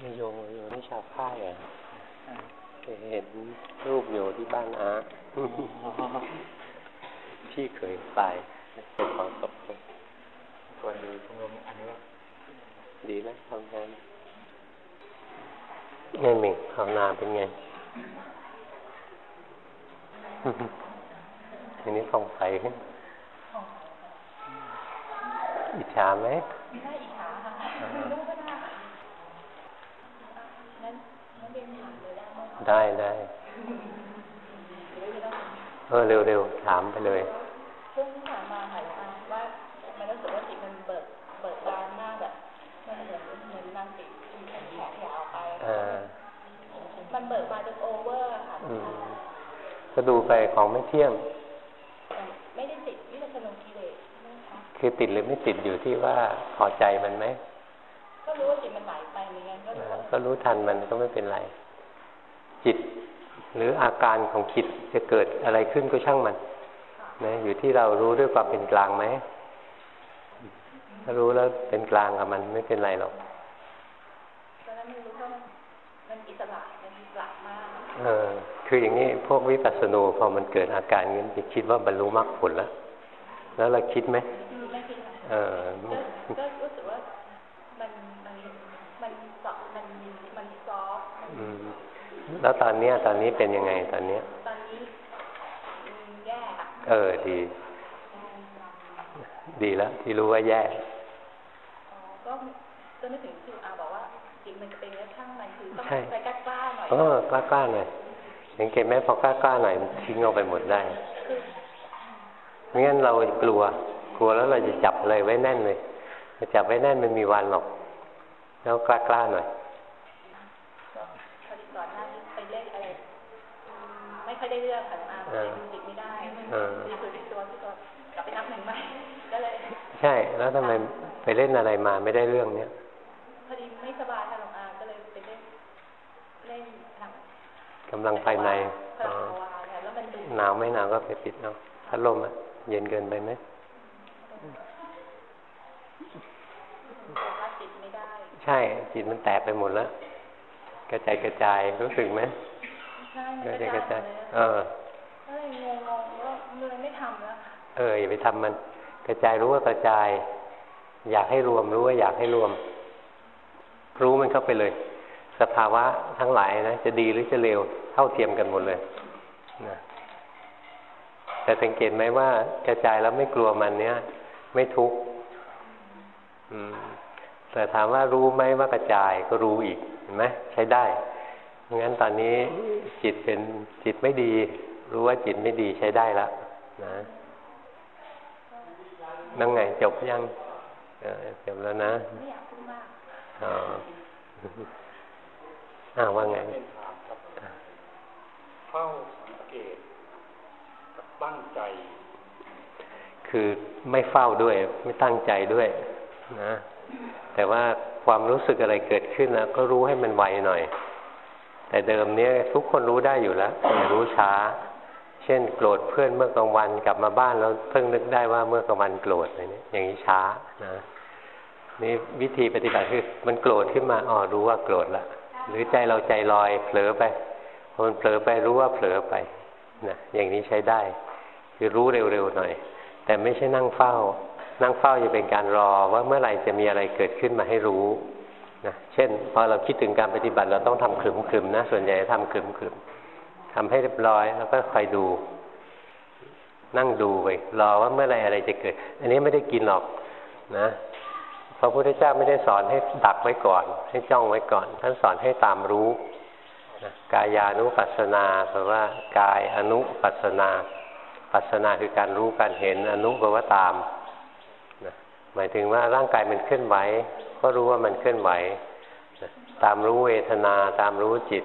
โยโยนี่ชาวค่ายอะเห็นรูปอยู่ที่บ้านอาพี่เคยไปเป็นของศพวันนี้ชมรมอันนี้ดีไหมทำงานไงมิงทำนาเป็นไง ทีนี้ส่องใสขึ้นอิจฉาไหมไม่อิจฉาค่ะ ได้ได้เออเร็วๆถามไปเลยช่วงที่ผ่านมาค่ะว่ามันรู้สึกว่าจิตมันเบิกเบิกบานมากแบบมันเหมือนเหมือนนางติดแขนแขนยาวไปมันเบิกบานจนโอเวอร์ค่ะก็ดูไปของไม่เที่ยง ไม่ได้ติดวิปัสสนากิเลสคือติดหรือไม่ติดอยู่ที่ว่าพอใจมันไหมก็รู้ว่าจิตมันไหลไปเหมือนกันก็รู้ทันมันก็ไม่เป็นไร จิต หรืออาการของจิตจะเกิดอะไรขึ้นก็ช่างมันนะอยู่ที่เรารู้ด้วยความเป็นกลางไหมถ้ารู้แล้วเป็นกลางกับมันไม่เป็นไรหรอกตอนนั้นไม่รู้ว่ามันอิสระมันอิสระมากเออ คืออย่างนี้พวกวิปัสสนูพอมันเกิดอาการนี้จะคิดว่าบรรลุมรรคผลแล้วแล้วเราคิดไหมไม่คิดเออก็รู้สึกว่ามันมันมันสอบมันมันซอฟ แล้วตอนเนี้ยตอนนี้เป็นยังไงตอนเนี้ยตอนนี้แย่เออดี ดีแล้วที่รู้ว่าแย่ก็จะไม่ถึงที่อาบอกว่าจิตมันเป็นแล้วช่างมันคือต้องไปกล้าๆหน่อยเออกล้าๆหน่อยสังเกตไหมพอกล้าๆหน่อยทิ้งเอาไปหมดได้ไม่งั้นเรากลัว กลัวแล้วเราจะจับอะไรไว้แน่นเลยจับไว้แน่นมันมีวันหรอก แล้วกล้าๆหน่อย ไม่ค่อยได้เรื่องค่ะมาดูจิตไม่ได้ดีคือติดตัวที่ตัวกลับไปนับหนึ่งใหม่ก็เลย ใช่ แล้วทำไมไปเล่นอะไรมาไม่ได้เรื่องเนี้ยพอดีไม่สบายค่ะหลวงอาก็เลยไปเล่นเล่นกำลังภายในหนาวไม่หนาวก็ไปปิดเอาพัดลมอะเย็นเกินไปไหมใช่ จิตมันแตกไปหมดแล้ว กระจายกระจายรู้สึกไหม กระจายกระจายเออก็เลยงงๆว่าเลยไม่ทำแล้วเอออย่าไปทำมันกระจายรู้ว่ากระจาย อยากให้รวมรู้ว่าอยากให้รวม รู้มันเข้าไปเลย สภาวะทั้งหลายนะจะดีหรือจะเลวเท่าเทียมกันหมดเลยนะแต่สังเกตไหมว่ากระจายแล้วไม่กลัวมันเนี้ยไม่ทุกข์แต่ถามว่ารู้ไหมว่ากระจายก็รู้อีกเห็นไหมใช้ได้ งั้นตอนนี้จิตเป็นจิตไม่ดี รู้ว่าจิตไม่ดีใช้ได้แล้วนะนั่งไงจบยังจบแล้วนะอ๋ออ้าวว่าไงเฝ้าสังเกตตั้งใจ คือไม่เฝ้าด้วย ไม่ตั้งใจด้วย นะ แต่ว่าความรู้สึกอะไรเกิดขึ้นแล้วก็รู้ให้มันไวหน่อย แต่เดิมเนี้ยทุกคนรู้ได้อยู่แล้วแต่รู้ช้า เช่นโกรธเพื่อนเมื่อกลางวันกลับมาบ้านแล้วเพิ่งนึกได้ว่าเมื่อกลางวันโกรธอะไรนี้อย่างนี้ช้านะนี่วิธีปฏิบัติคือมันโกรธขึ้นมาอ๋อรู้ว่าโกรธละหรือใจเราใจลอยเผลอไปมันเผลอไปรู้ว่าเผลอไปนะอย่างนี้ใช้ได้ คือรู้เร็วๆหน่อย แต่ไม่ใช่นั่งเฝ้า นั่งเฝ้าจะเป็นการรอว่าเมื่อไหร่จะมีอะไรเกิดขึ้นมาให้รู้ นะเช่น พอเราคิดถึงการปฏิบัติเราต้องทำขึมขึมนะ ส่วนใหญ่ทำขึมขึมทำให้เรียบร้อยแล้วก็คอยดู นั่งดูไปรอว่าเมื่อไรอะไรจะเกิด อันนี้ไม่ได้กินหรอกนะพระพุทธเจ้าไม่ได้สอนให้ดักไว้ก่อน ให้จ้องไว้ก่อน ท่านสอนให้ตามรู้นะกายานุปัสสนาแปลว่ากายอนุปัสสนา ปัสสนาคือการรู้การเห็นอนุแปลว่าตามนะหมายถึงว่าร่างกายมันเคลื่อนไหว ก็รู้ว่ามันเคลื่อนไหว ตามรู้เวทนาตามรู้จิต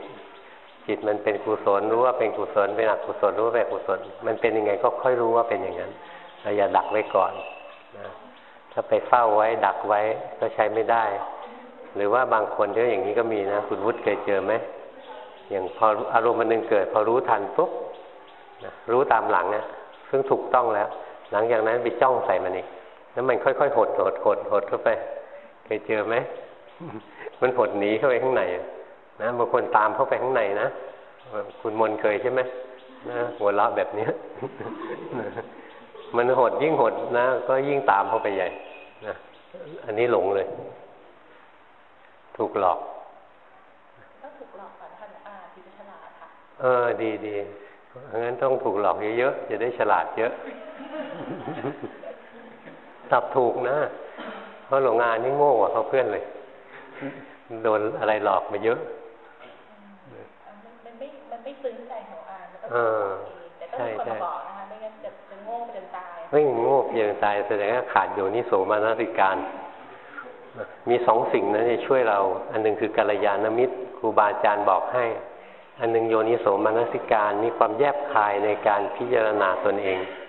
จิตมันเป็นกุศลรู้ว่าเป็นกุศลเป็นอกุศลรู้ว่าเป็นกุศล มันเป็นยังไงก็ค่อยรู้ว่าเป็นอย่างนั้นเราอย่าดักไว้ก่อนนะถ้าไปเฝ้าไว้ดักไว้ก็ใช้ไม่ได้ หรือว่าบางคนที่อย่างนี้ก็มีนะ คุณวุฒิเคยเจอไหมอย่างพออารมณ์มันหนึ่งเกิด พอรู้ทันปุ๊บรู้ตามหลังเนี่ยซึ่งถูกต้องแล้ว หลังจากนั้นไปจ้องใส่มันอีกแล้วมันค่อยๆหดหดหดหดเข้าไป เคยเจอไหมมันหดหนีเข้าไปข้างในนะบางคนตามเข้าไปข้างในนะคุณมนเคยใช่ไหมนะหัวเราะแบบเนี้ยมันหดยิ่งหดนะ ก็ยิ่งตามเข้าไปใหญ่นะอันนี้หลงเลย ถูกหลอกต้องถูกหลอกก่อนท่านอาที่ฉลาดค่ะเออ ดีดีงั้นต้องถูกหลอกเยอะๆจะได้ฉลาดเยอะ ตับถูกนะ เพราะหลงงานนี่โง่กว่าเขาเพื่อนเลย โดนอะไรหลอกมาเยอะมันไม่ มันไม่ซึ้งใจของอานเออแต่ต้องคนมาบอกนะคะไม่งั้นจะจะโง่จนตายไม่โง่จนตายแสดงว่าขาดโยนิโสมานาติการ มีสองสิ่งนั้นจะช่วยเรา อันหนึ่งคือกัลยาณมิตรครูบาอาจารย์บอกให้ อันหนึ่งโยนิโสมนสิการมีความแยบคายในการพิจารณาตนเองนะ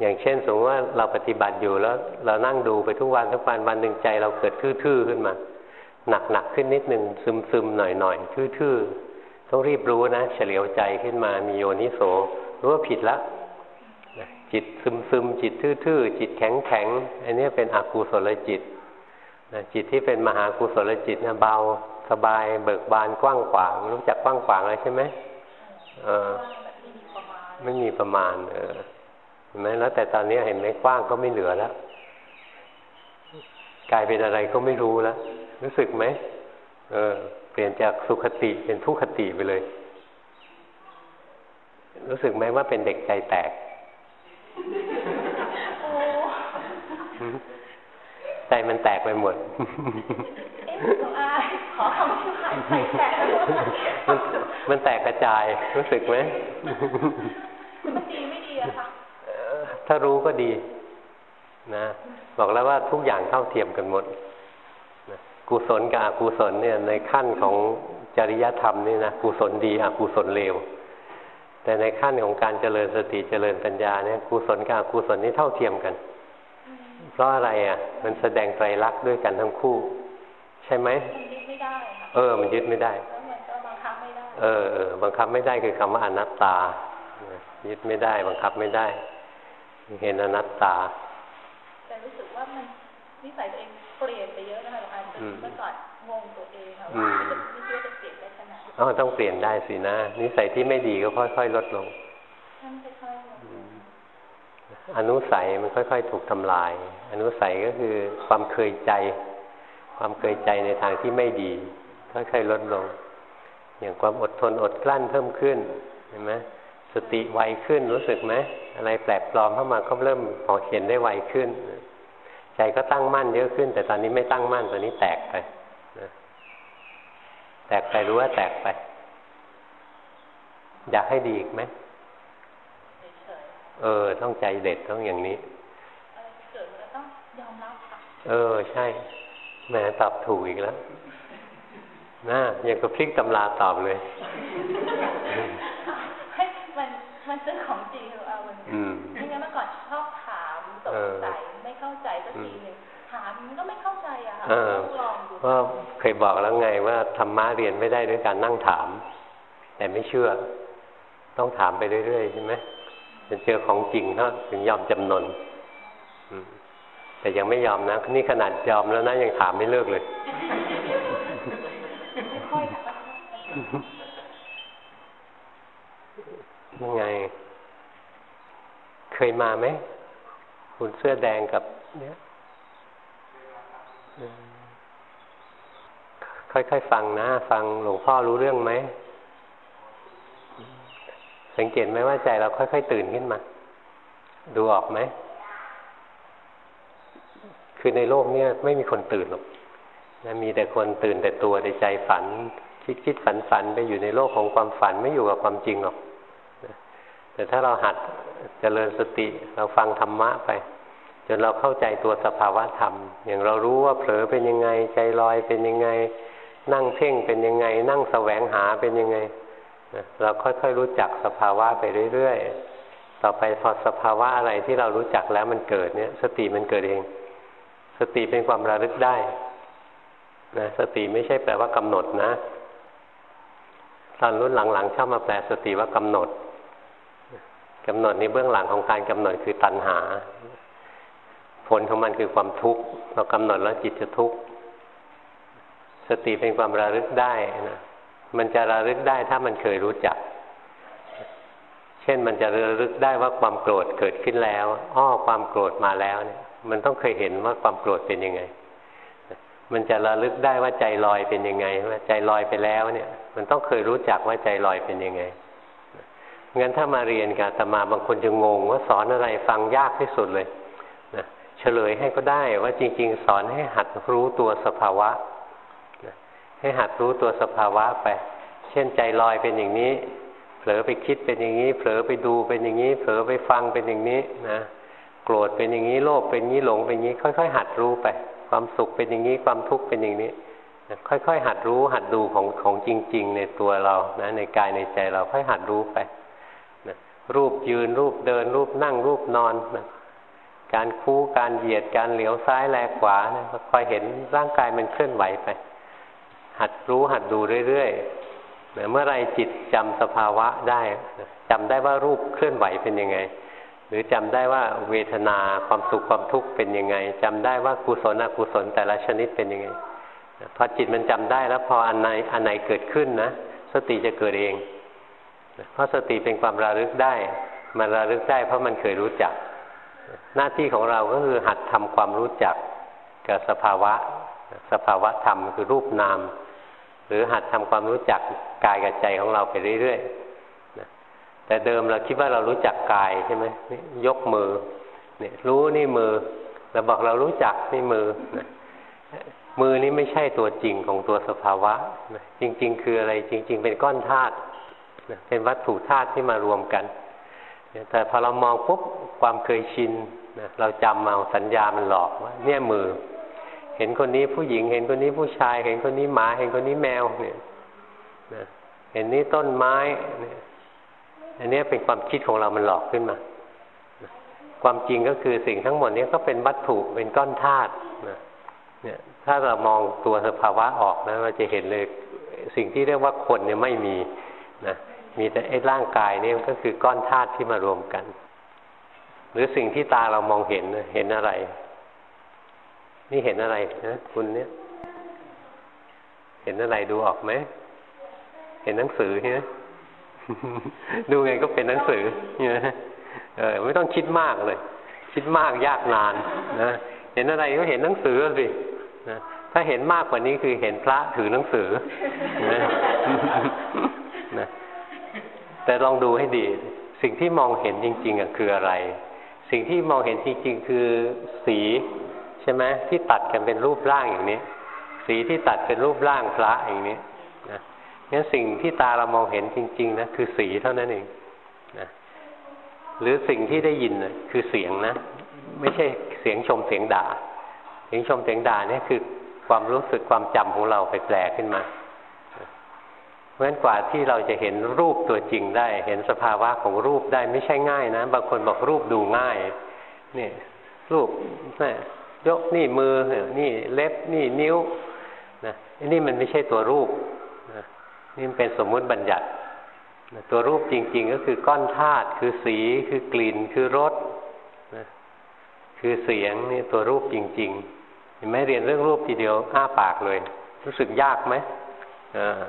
อย่างเช่นสมมติว่าเราปฏิบัติอยู่แล้ว เรานั่งดูไปทุกวันทุกวันวันหนึ่งใจเราเกิดทื่อๆขึ้นมา หนักๆขึ้นนิดหนึ่งซึมๆหน่อยๆทื่อๆต้องรีบรู้นะเฉลียวใจขึ้นมามีโยนิโสรู้ว่าผิดละจิตซึมๆจิตทื่อๆจิตแข็งๆอันนี้เป็นอกุศลจิตนะจิตที่เป็นมหากุศลจิตนะเบาสบายเบิกบานกว้างขวาง รู้จักกว้างขวางอะไรใช่ไหมเออไม่มีประมาณเออ เห็นไหมแล้ว แต่ตอนนี้เห็นไหมกว้างก็ไม่เหลือแล้วกลายเป็นอะไรก็ไม่รู้แล้วรู้สึกไหมเออ เปลี่ยนจากสุขติเป็นทุกขติไปเลย รู้สึกไหมว่าเป็นเด็กใจแตกใจมันแตกไปหมดขอคำที่หายใจแตกมันแตกกระจาย รู้สึกไหมมันดีไม่ดีอะคะ ถ้ารู้ก็ดี นะ บอกแล้วว่าทุกอย่างเท่าเทียมกันหมดกุศลกับอกุศลเนี่ย ในขั้นของจริยธรรมนี่นะกุศลดีอกุศลเลวแต่ในขั้นของการเจริญสติเจริญปัญญาเนี่ยกุศลกับอกุศลนี่เท่าเทียมกัน เพราะอะไรอะ มันแสดงไตรลักษณ์ด้วยกันทั้งคู่ ใช่ไหมมันยึดไม่ได้เออ มันยึดไม่ได้เออเออบังคับไม่ได้คือคำว่าอนัตตายึดไม่ได้ บังคับไม่ได้ เห็นอนัตตา แต่รู้สึกว่ามันนิสัยตัวเองเปลี่ยนไปเยอะนะคะอาจารย์เมื่อก่อนงงตัวเองค่ะว่าไม่คิดว่าจะเปลี่ยนได้ขนาดอ๋อต้องเปลี่ยนได้สินะ นิสัยที่ไม่ดีก็ค่อยๆลดลงอนุสัยมันค่อยๆ ถูกทำลาย อนุสัยก็คือความเคยใจ ความเคยใจในทางที่ไม่ดี ค่อยๆลดลง อย่างความอดทนอดกลั้นเพิ่มขึ้นเห็นไหม สติไวขึ้นรู้สึกไหมอะไรแปลกปลอมเข้ามาก็เริ่มพอเห็นได้ไวขึ้น ใจก็ตั้งมั่นเยอะขึ้น แต่ตอนนี้ไม่ตั้งมั่นตอนนี้แตกไปแตกไปรู้ว่าแตกไป อยากให้ดีอีกไหมเออ ต้องใจเด็ดต้องอย่างนี้เออ ใช่แหมตอบถูกอีกแล้วนะอย่างกับพลิกตำราตอบเลย มันเป็นของจริงหรือเอาวันนี้ไม่งั้นเมื่อก่อนชอบถามสงสัยไม่เข้าใจสักทีหนึ่งถามมันก็ไม่เข้าใจอะค่ะต้องลองดูก็เคยบอกแล้วไงว่าธรรมะเรียนไม่ได้ด้วยการนั่งถาม แต่ไม่เชื่อ ต้องถามไปเรื่อยๆใช่ไหมจนเจอของจริงก็ถึงยอมจำนนแต่ยังไม่ยอมนะนี่ขนาดยอมแล้วนะยังถามไม่เลิกเลยยั ยังไง เคยมาไหมคุณเสื้อแดงกับ เนี้ยค่อยๆ ฟังนะ ฟังหลวงพ่อรู้เรื่องไหม สังเกตไหมว่าใจเราค่อย ๆ ตื่นขึ้นมา ดูออกไหม คือในโลกเนี้ยไม่มีคนตื่นหรอกนะมีแต่คนตื่นแต่ตัวในใจฝัน คิดคิดฝันฝันไปอยู่ในโลกของความฝันไม่อยู่กับความจริงหรอก แต่ถ้าเราหัดเจริญสติเราฟังธรรมะไปจนเราเข้าใจตัวสภาวะธรรม อย่างเรารู้ว่าเผลอเป็นยังไง ใจลอยเป็นยังไง นั่งเพ่งเป็นยังไง นั่งแสวงหาเป็นยังไงเราค่อยๆรู้จักสภาวะไปเรื่อยๆ ต่อไปพอสภาวะอะไรที่เรารู้จักแล้วมันเกิดเนี่ย สติมันเกิดเอง สติเป็นความระลึกได้นะสติไม่ใช่แปลว่ากำหนดนะ ตอนรุ่นหลังๆชอบมาแปลสติว่ากำหนด กำหนดในเบื้องหลังของการกำหนดคือตัณหา ผลของมันคือความทุกข์เรากำหนดแล้วจิตจะทุกข์สติเป็นความระลึกได้นะมันจะระลึกได้ถ้ามันเคยรู้จัก เช่นมันจะระลึกได้ว่าความโกรธเกิดขึ้นแล้วอ้อความโกรธมาแล้วเนี่ย มันต้องเคยเห็นว่าความโกรธเป็นยังไง มันจะระลึกได้ว่าใจลอยเป็นยังไง ว่าใจลอยไปแล้วเนี่ย มันต้องเคยรู้จักว่าใจลอยเป็นยังไง งั้นถ้ามาเรียนกับตมาบางคนจะงงว่าสอนอะไรฟังยากที่สุดเลยนะเฉลยให้ก็ได้ว่าจริง ๆ สอนให้หัดรู้ตัวสภาวะนะให้หัดรู้ตัวสภาวะไป เช่นใจลอยเป็นอย่างนี้ เผลอไปคิดเป็นอย่างนี้ เผลอไปดูเป็นอย่างนี้ เผลอไปฟังเป็นอย่างนี้นะโกรธเป็นอย่างนี้โลภเป็นอย่างนี้หลงเป็นอย่างนี้ ค่อย ๆ หัดรู้ไป ความสุขเป็นอย่างนี้ความทุกข์เป็นอย่างนี้ค่อย ๆ หัดรู้หัดดูของของจริง ๆ ในตัวเรานะในกายในใจเราค่อยหัดรู้ไป รูปยืนรูปเดิน รูปนั่งรูปนอนนะการคู่การเหยียดการเหลียวซ้ายแลขวานะคอยเห็นร่างกายมันเคลื่อนไหวไป หัดรู้หัดดูเรื่อยๆนะเมื่อไรจิตจำสภาวะได้จำได้ว่ารูปเคลื่อนไหวเป็นยังไง หรือจำได้ว่าเวทนาความสุขความทุกข์เป็นยังไงจำได้ว่ากุศลอกุศลแต่ละชนิดเป็นยังไงพอจิตมันจำได้แล้วพออันไหนอันไหนเกิดขึ้นนะสติจะเกิดเอง เพราะสติเป็นความระลึกได้ มันระลึกได้ เพราะมันเคยรู้จัก หน้าที่ของเราก็คือหัดทำความรู้จักกับสภาวะ สภาวะธรรมคือรูปนาม หรือหัดทำความรู้จักกายกับใจของเราไปเรื่อยๆแต่เดิมเราคิดว่าเรารู้จักกายใช่ไหมยกมือเนี่ยรู้นี่มือเราบอกเรารู้จักนี่มือมือนี้ไม่ใช่ตัวจริงของตัวสภาวะ จริง ๆ คืออะไรจริง ๆ เป็นก้อนธาตุ เป็นวัตถุธาตุที่มารวมกัน แต่พอเรามองปุ๊บความเคยชินเราจำเอาสัญญามันหลอกว่าเนี่ยมือ เห็นคนนี้ผู้หญิงเห็นคนนี้ผู้ชาย เห็นคนนี้หมาเห็นคนนี้แมวเนี่ยเห็นนี้ต้นไม้เนี่ยอันนี้เป็นความคิดของเรามันหลอกขึ้นมา ความจริงก็คือสิ่งทั้งหมดนี้ก็เป็นวัตถุเป็นก้อนธาตุเนี่ยถ้าเรามองตัวสภาวะออกนะเราจะเห็นเลยสิ่งที่เรียกว่าคนเนี่ยไม่มีนะ มีแต่ไอ้ร่างกายนี่ก็คือก้อนธาตุที่มารวมกัน หรือสิ่งที่ตาเรามองเห็นเห็นอะไร นี่เห็นอะไรนะคุณเนี่ย เห็นอะไรดูออกไหมเห็นหนังสือใช่ไหมดูไงก็เป็นหนังสือเนี่ยเออไม่ต้องคิดมากเลย คิดมากยากนานนะเห็นอะไรก็เห็นหนังสือสินะถ้าเห็นมากกว่านี้คือเห็นพระถือหนังสือนะ แต่ลองดูให้ดี สิ่งที่มองเห็นจริงๆคืออะไร สิ่งที่มองเห็นจริง ๆ คือสีใช่ไหมที่ตัดกันเป็นรูปร่างอย่างนี้ สีที่ตัดเป็นรูปร่างพระอย่างนี้นะงั้นสิ่งที่ตาเรามองเห็นจริง ๆนะคือสีเท่านั้นเองนะหรือสิ่งที่ได้ยินนะคือเสียงนะ ไม่ใช่เสียงชมเสียงด่า เสียงชมเสียงด่าเนี่ยคือความรู้สึกความจำของเราไปแปลขึ้นมา ราะฉะนั้นกว่าที่เราจะเห็นรูปตัวจริงได้ เห็นสภาวะของรูปได้ไม่ใช่ง่ายนะ บางคนบอกรูปดูง่ายนี่รูปนี่ยกนี่มือนี่เล็บนี่นิ้วนะนี่มันไม่ใช่ตัวรูปนะนี่มันเป็นสมมุติบัญญัตินะตัวรูปจริง ๆ ก็คือก้อนธาตุคือสีคือกลิ่นคือรสนะคือเสียงนี่ตัวรูปจริง ๆ เห็นไหมเรียนเรื่องรูปทีเดียวอ้าปากเลย รู้สึกยากไหมอ่า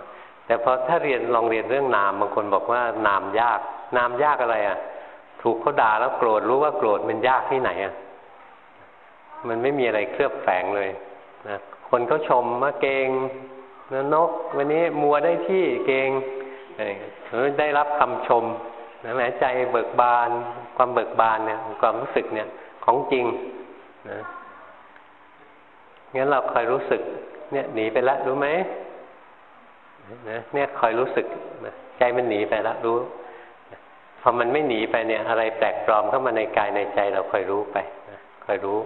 แต่พอถ้าเรียนลองเรียนเรื่องนามบางคนบอกว่านามยาก นามยากอะไรอะ ถูกเขาด่าแล้วโกรธรู้ว่าโกรธมันยากที่ไหนอะมันไม่มีอะไรเคลือบแฝงเลยนะคนเขาชมว่าเก่งนะนก วันนี้มัวได้ที่เก่งได้รับคำชมนะแม้ใจเบิกบาน ความเบิกบานเนี่ยความรู้สึกเนี่ย ของจริงนะงั้นเราคอยรู้สึก เนี่ยหนีไปแล้วรู้ไหม นะเนี่ยคอยรู้สึกนะใจมันหนีไปแล้วรู้พอมันไม่หนีไปเนี่ย อะไรแปลกปลอมเข้ามาในกายในใจเราคอยรู้ไปนะคอยรู้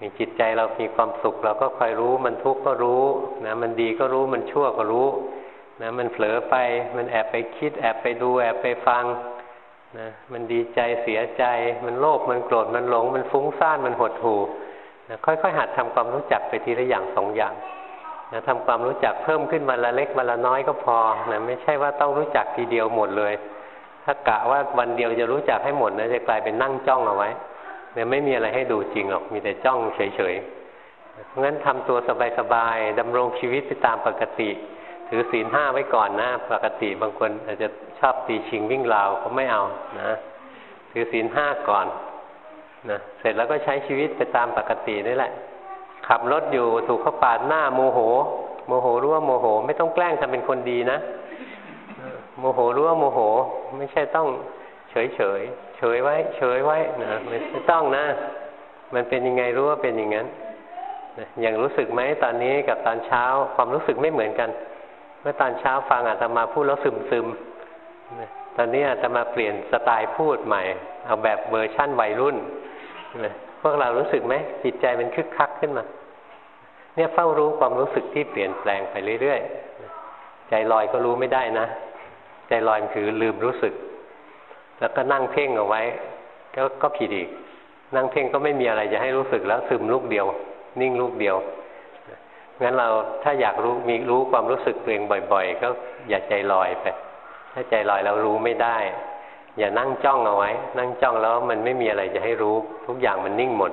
มีจิตใจเรามีความสุข เราก็คอยรู้มันทุกข์ก็รู้นะมันดีก็รู้มันชั่วก็รู้นะมันเผลอไปมันแอบไปคิด แอบไปดูแอบไปฟังนะมันดีใจเสียใจ มันโลภมันโกรธมันหลง มันฟุ้งซ่านมันหดหู่นะค่อยๆหัดทำความรู้จักไปทีละอย่างสองอย่าง นะทำความรู้จักเพิ่มขึ้นวันละเล็กวันละน้อยก็พอนะไม่ใช่ว่าต้องรู้จักทีเดียวหมดเลย ถ้ากะว่าวันเดียวจะรู้จักให้หมดนะจะกลายเป็นนั่งจ้องเอาไว้เนี่ยไม่มีอะไรให้ดูจริงหรอกมีแต่จ้องเฉยๆเพราะงั้นทำตัวสบายๆดำรงชีวิตไปตามปกติ ถือศีลห้าไว้ก่อนนะปกติบางคนอาจจะชอบตีชิงวิ่งราวก็ไม่เอานะถือศีลห้าก่อนนะเสร็จแล้วก็ใช้ชีวิตไปตามปกตินี่แหละ ขับรถอยู่ถูกเขาปาดหน้าโมโห โมโหรู้ว่าโมโห ไม่ต้องแกล้งทำเป็นคนดีนะโมโหรู้ว่าโมโห ไม่ใช่ต้องเฉยเฉยเฉยไว้ เฉยไว้นะไม่ต้องนะ มันเป็นยังไงรู้ว่าเป็นอย่างนั้นอย่างรู้สึกไหมตอนนี้กับตอนเช้าความรู้สึกไม่เหมือนกัน เมื่อตอนเช้าฟังอาจจะมาพูดแล้วซึมซึมตอนนี้อาจจะมาเปลี่ยนสไตล์พูดใหม่ เอาแบบเวอร์ชั่นวัยรุ่น พวกเรารู้สึกไหมจิตใจมันคึกคักขึ้นมา เนี่ยเฝ้ารู้ความรู้สึกที่เปลี่ยนแปลงไปเรื่อยๆ ใจลอยก็รู้ไม่ได้นะ ใจลอยคือลืมรู้สึก แล้วก็นั่งเพ่งเอาไว้ ก็ก็ผิดอีก นั่งเพ่งก็ไม่มีอะไรจะให้รู้สึกแล้วซึมลูกเดียว นิ่งลูกเดียวงั้นเราถ้าอยากรู้มีรู้ความรู้สึกตัวเองบ่อย ๆ ก็อย่าใจลอยไป ถ้าใจลอยแล้วรู้ไม่ได้ อย่านั่งจ้องเอาไว้ นั่งจ้องแล้วมันไม่มีอะไรจะให้รู้ ทุกอย่างมันนิ่งหมด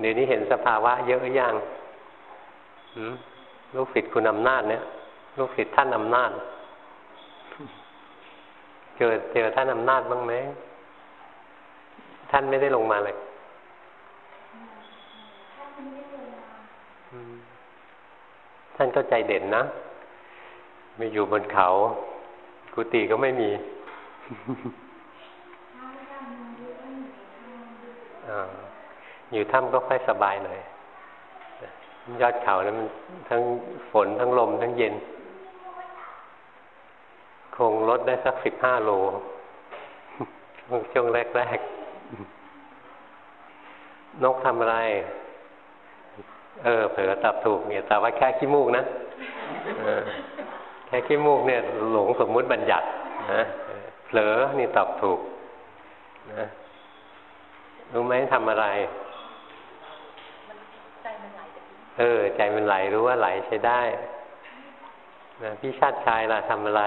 เดี๋ยวนี้เห็นสภาวะเยอะอยังลูกศิษย์คุณอำนาจเนี่ย ลูกศิษย์ท่านอำนาจ เจอเจอท่านอำนาจบ้างไหมท่านไม่ได้ลงมาเลยท่านก็ใจเด่นนะ ไม่อยู่บนเขา กุฏิก็ไม่มีอยู่ถ้ำก็ค่อยสบายหน่อยยอดเขานั้นมันทั้งฝนทั้งลมทั้งเย็น คงลดได้สักสิบห้าโลช่วงแรกๆ นกทำอะไร เออ เผลอตอบถูกเนี่ยแต่ว่าแค่ขี้มูกนะแค่ ขี้มูกเนี่ยหลงสมมุติบัญญัตินะเผลอนี่ตอบถูกนะรู้ไหมทำอะไรเออ ใจมันไหลรู้ว่าไหลใช้ได้นะพี่ชาติชายล่ะทำอะไร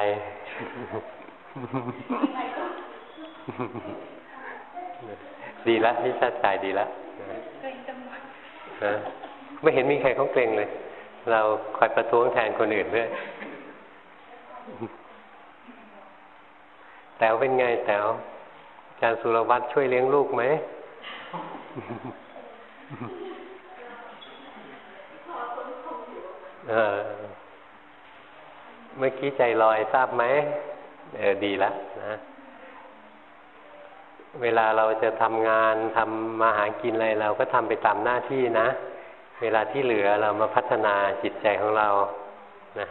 ดีละพี่ชาติชายดีละนะไม่เห็นมีใครเขาเกรงเลย เราคอยประท้วงแทนคนอื่นด้วย แต๋วเป็นไงแต๋วอาจารย์สุรวัตรช่วยเลี้ยงลูกไหม เออ เมื่อกี้ใจลอยทราบไหม เออ ดีแล้วนะ เวลาเราจะทำงานทำมาหากินอะไรเราก็ทำไปตามหน้าที่นะ เวลาที่เหลือเรามาพัฒนาจิตใจของเรา นะ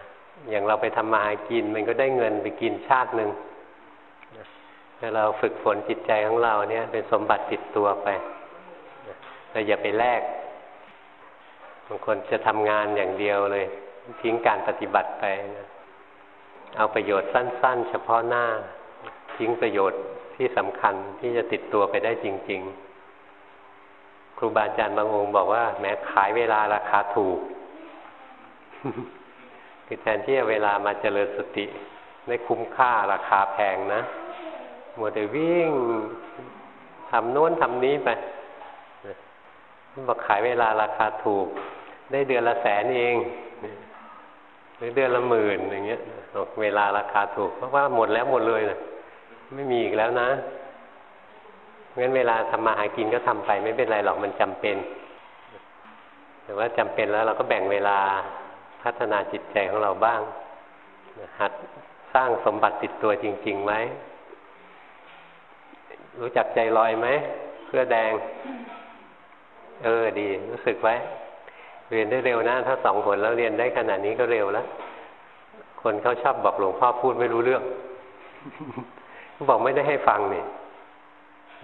อย่างเราไปทำมาหากิน มันก็ได้เงินไปกินชาติหนึ่งถ้าเราฝึกฝนจิตใจของเราเนี่ย เป็นสมบัติติดตัวไปเราอย่าไปแลกบางคนจะทำงานอย่างเดียวเลย ทิ้งการปฏิบัติไปนะเอาประโยชน์สั้น ๆ เฉพาะหน้า ทิ้งประโยชน์ที่สำคัญที่จะติดตัวไปได้จริง ๆ ครูบาอาจารย์บางองค์บอกว่า แม้ขายเวลาราคาถูก คือแทนที่เวลามาเจริญสติได้คุ้มค่าราคาแพงนะมัวแต่วิ่งทำโน้นทำนี้ไปบอกขายเวลาราคาถูก ได้เดือนละแสนเองหรือเดือนละหมื่นอย่างเงี้ยบอกเวลาราคาถูกเพราะว่าหมดแล้วหมดเลยนะไม่มีอีกแล้วนะงั้นเวลาทำมาหากินก็ทำไปไม่เป็นไรหรอกมันจำเป็น แต่ว่าจำเป็นแล้วเราก็แบ่งเวลา พัฒนาจิตใจของเราบ้าง หัดสร้างสมบัติติดตัวจริงๆไหมรู้จักใจลอยไหมเพื่อแดง เออดี รู้สึกไว้ เรียนได้เร็วนะ ถ้าสองคนแล้วเรียนได้ขนาดนี้ก็เร็วแล้ว คนเขาชอบบอกหลวงพ่อพูดไม่รู้เรื่องบอกไม่ได้ให้ฟังนี่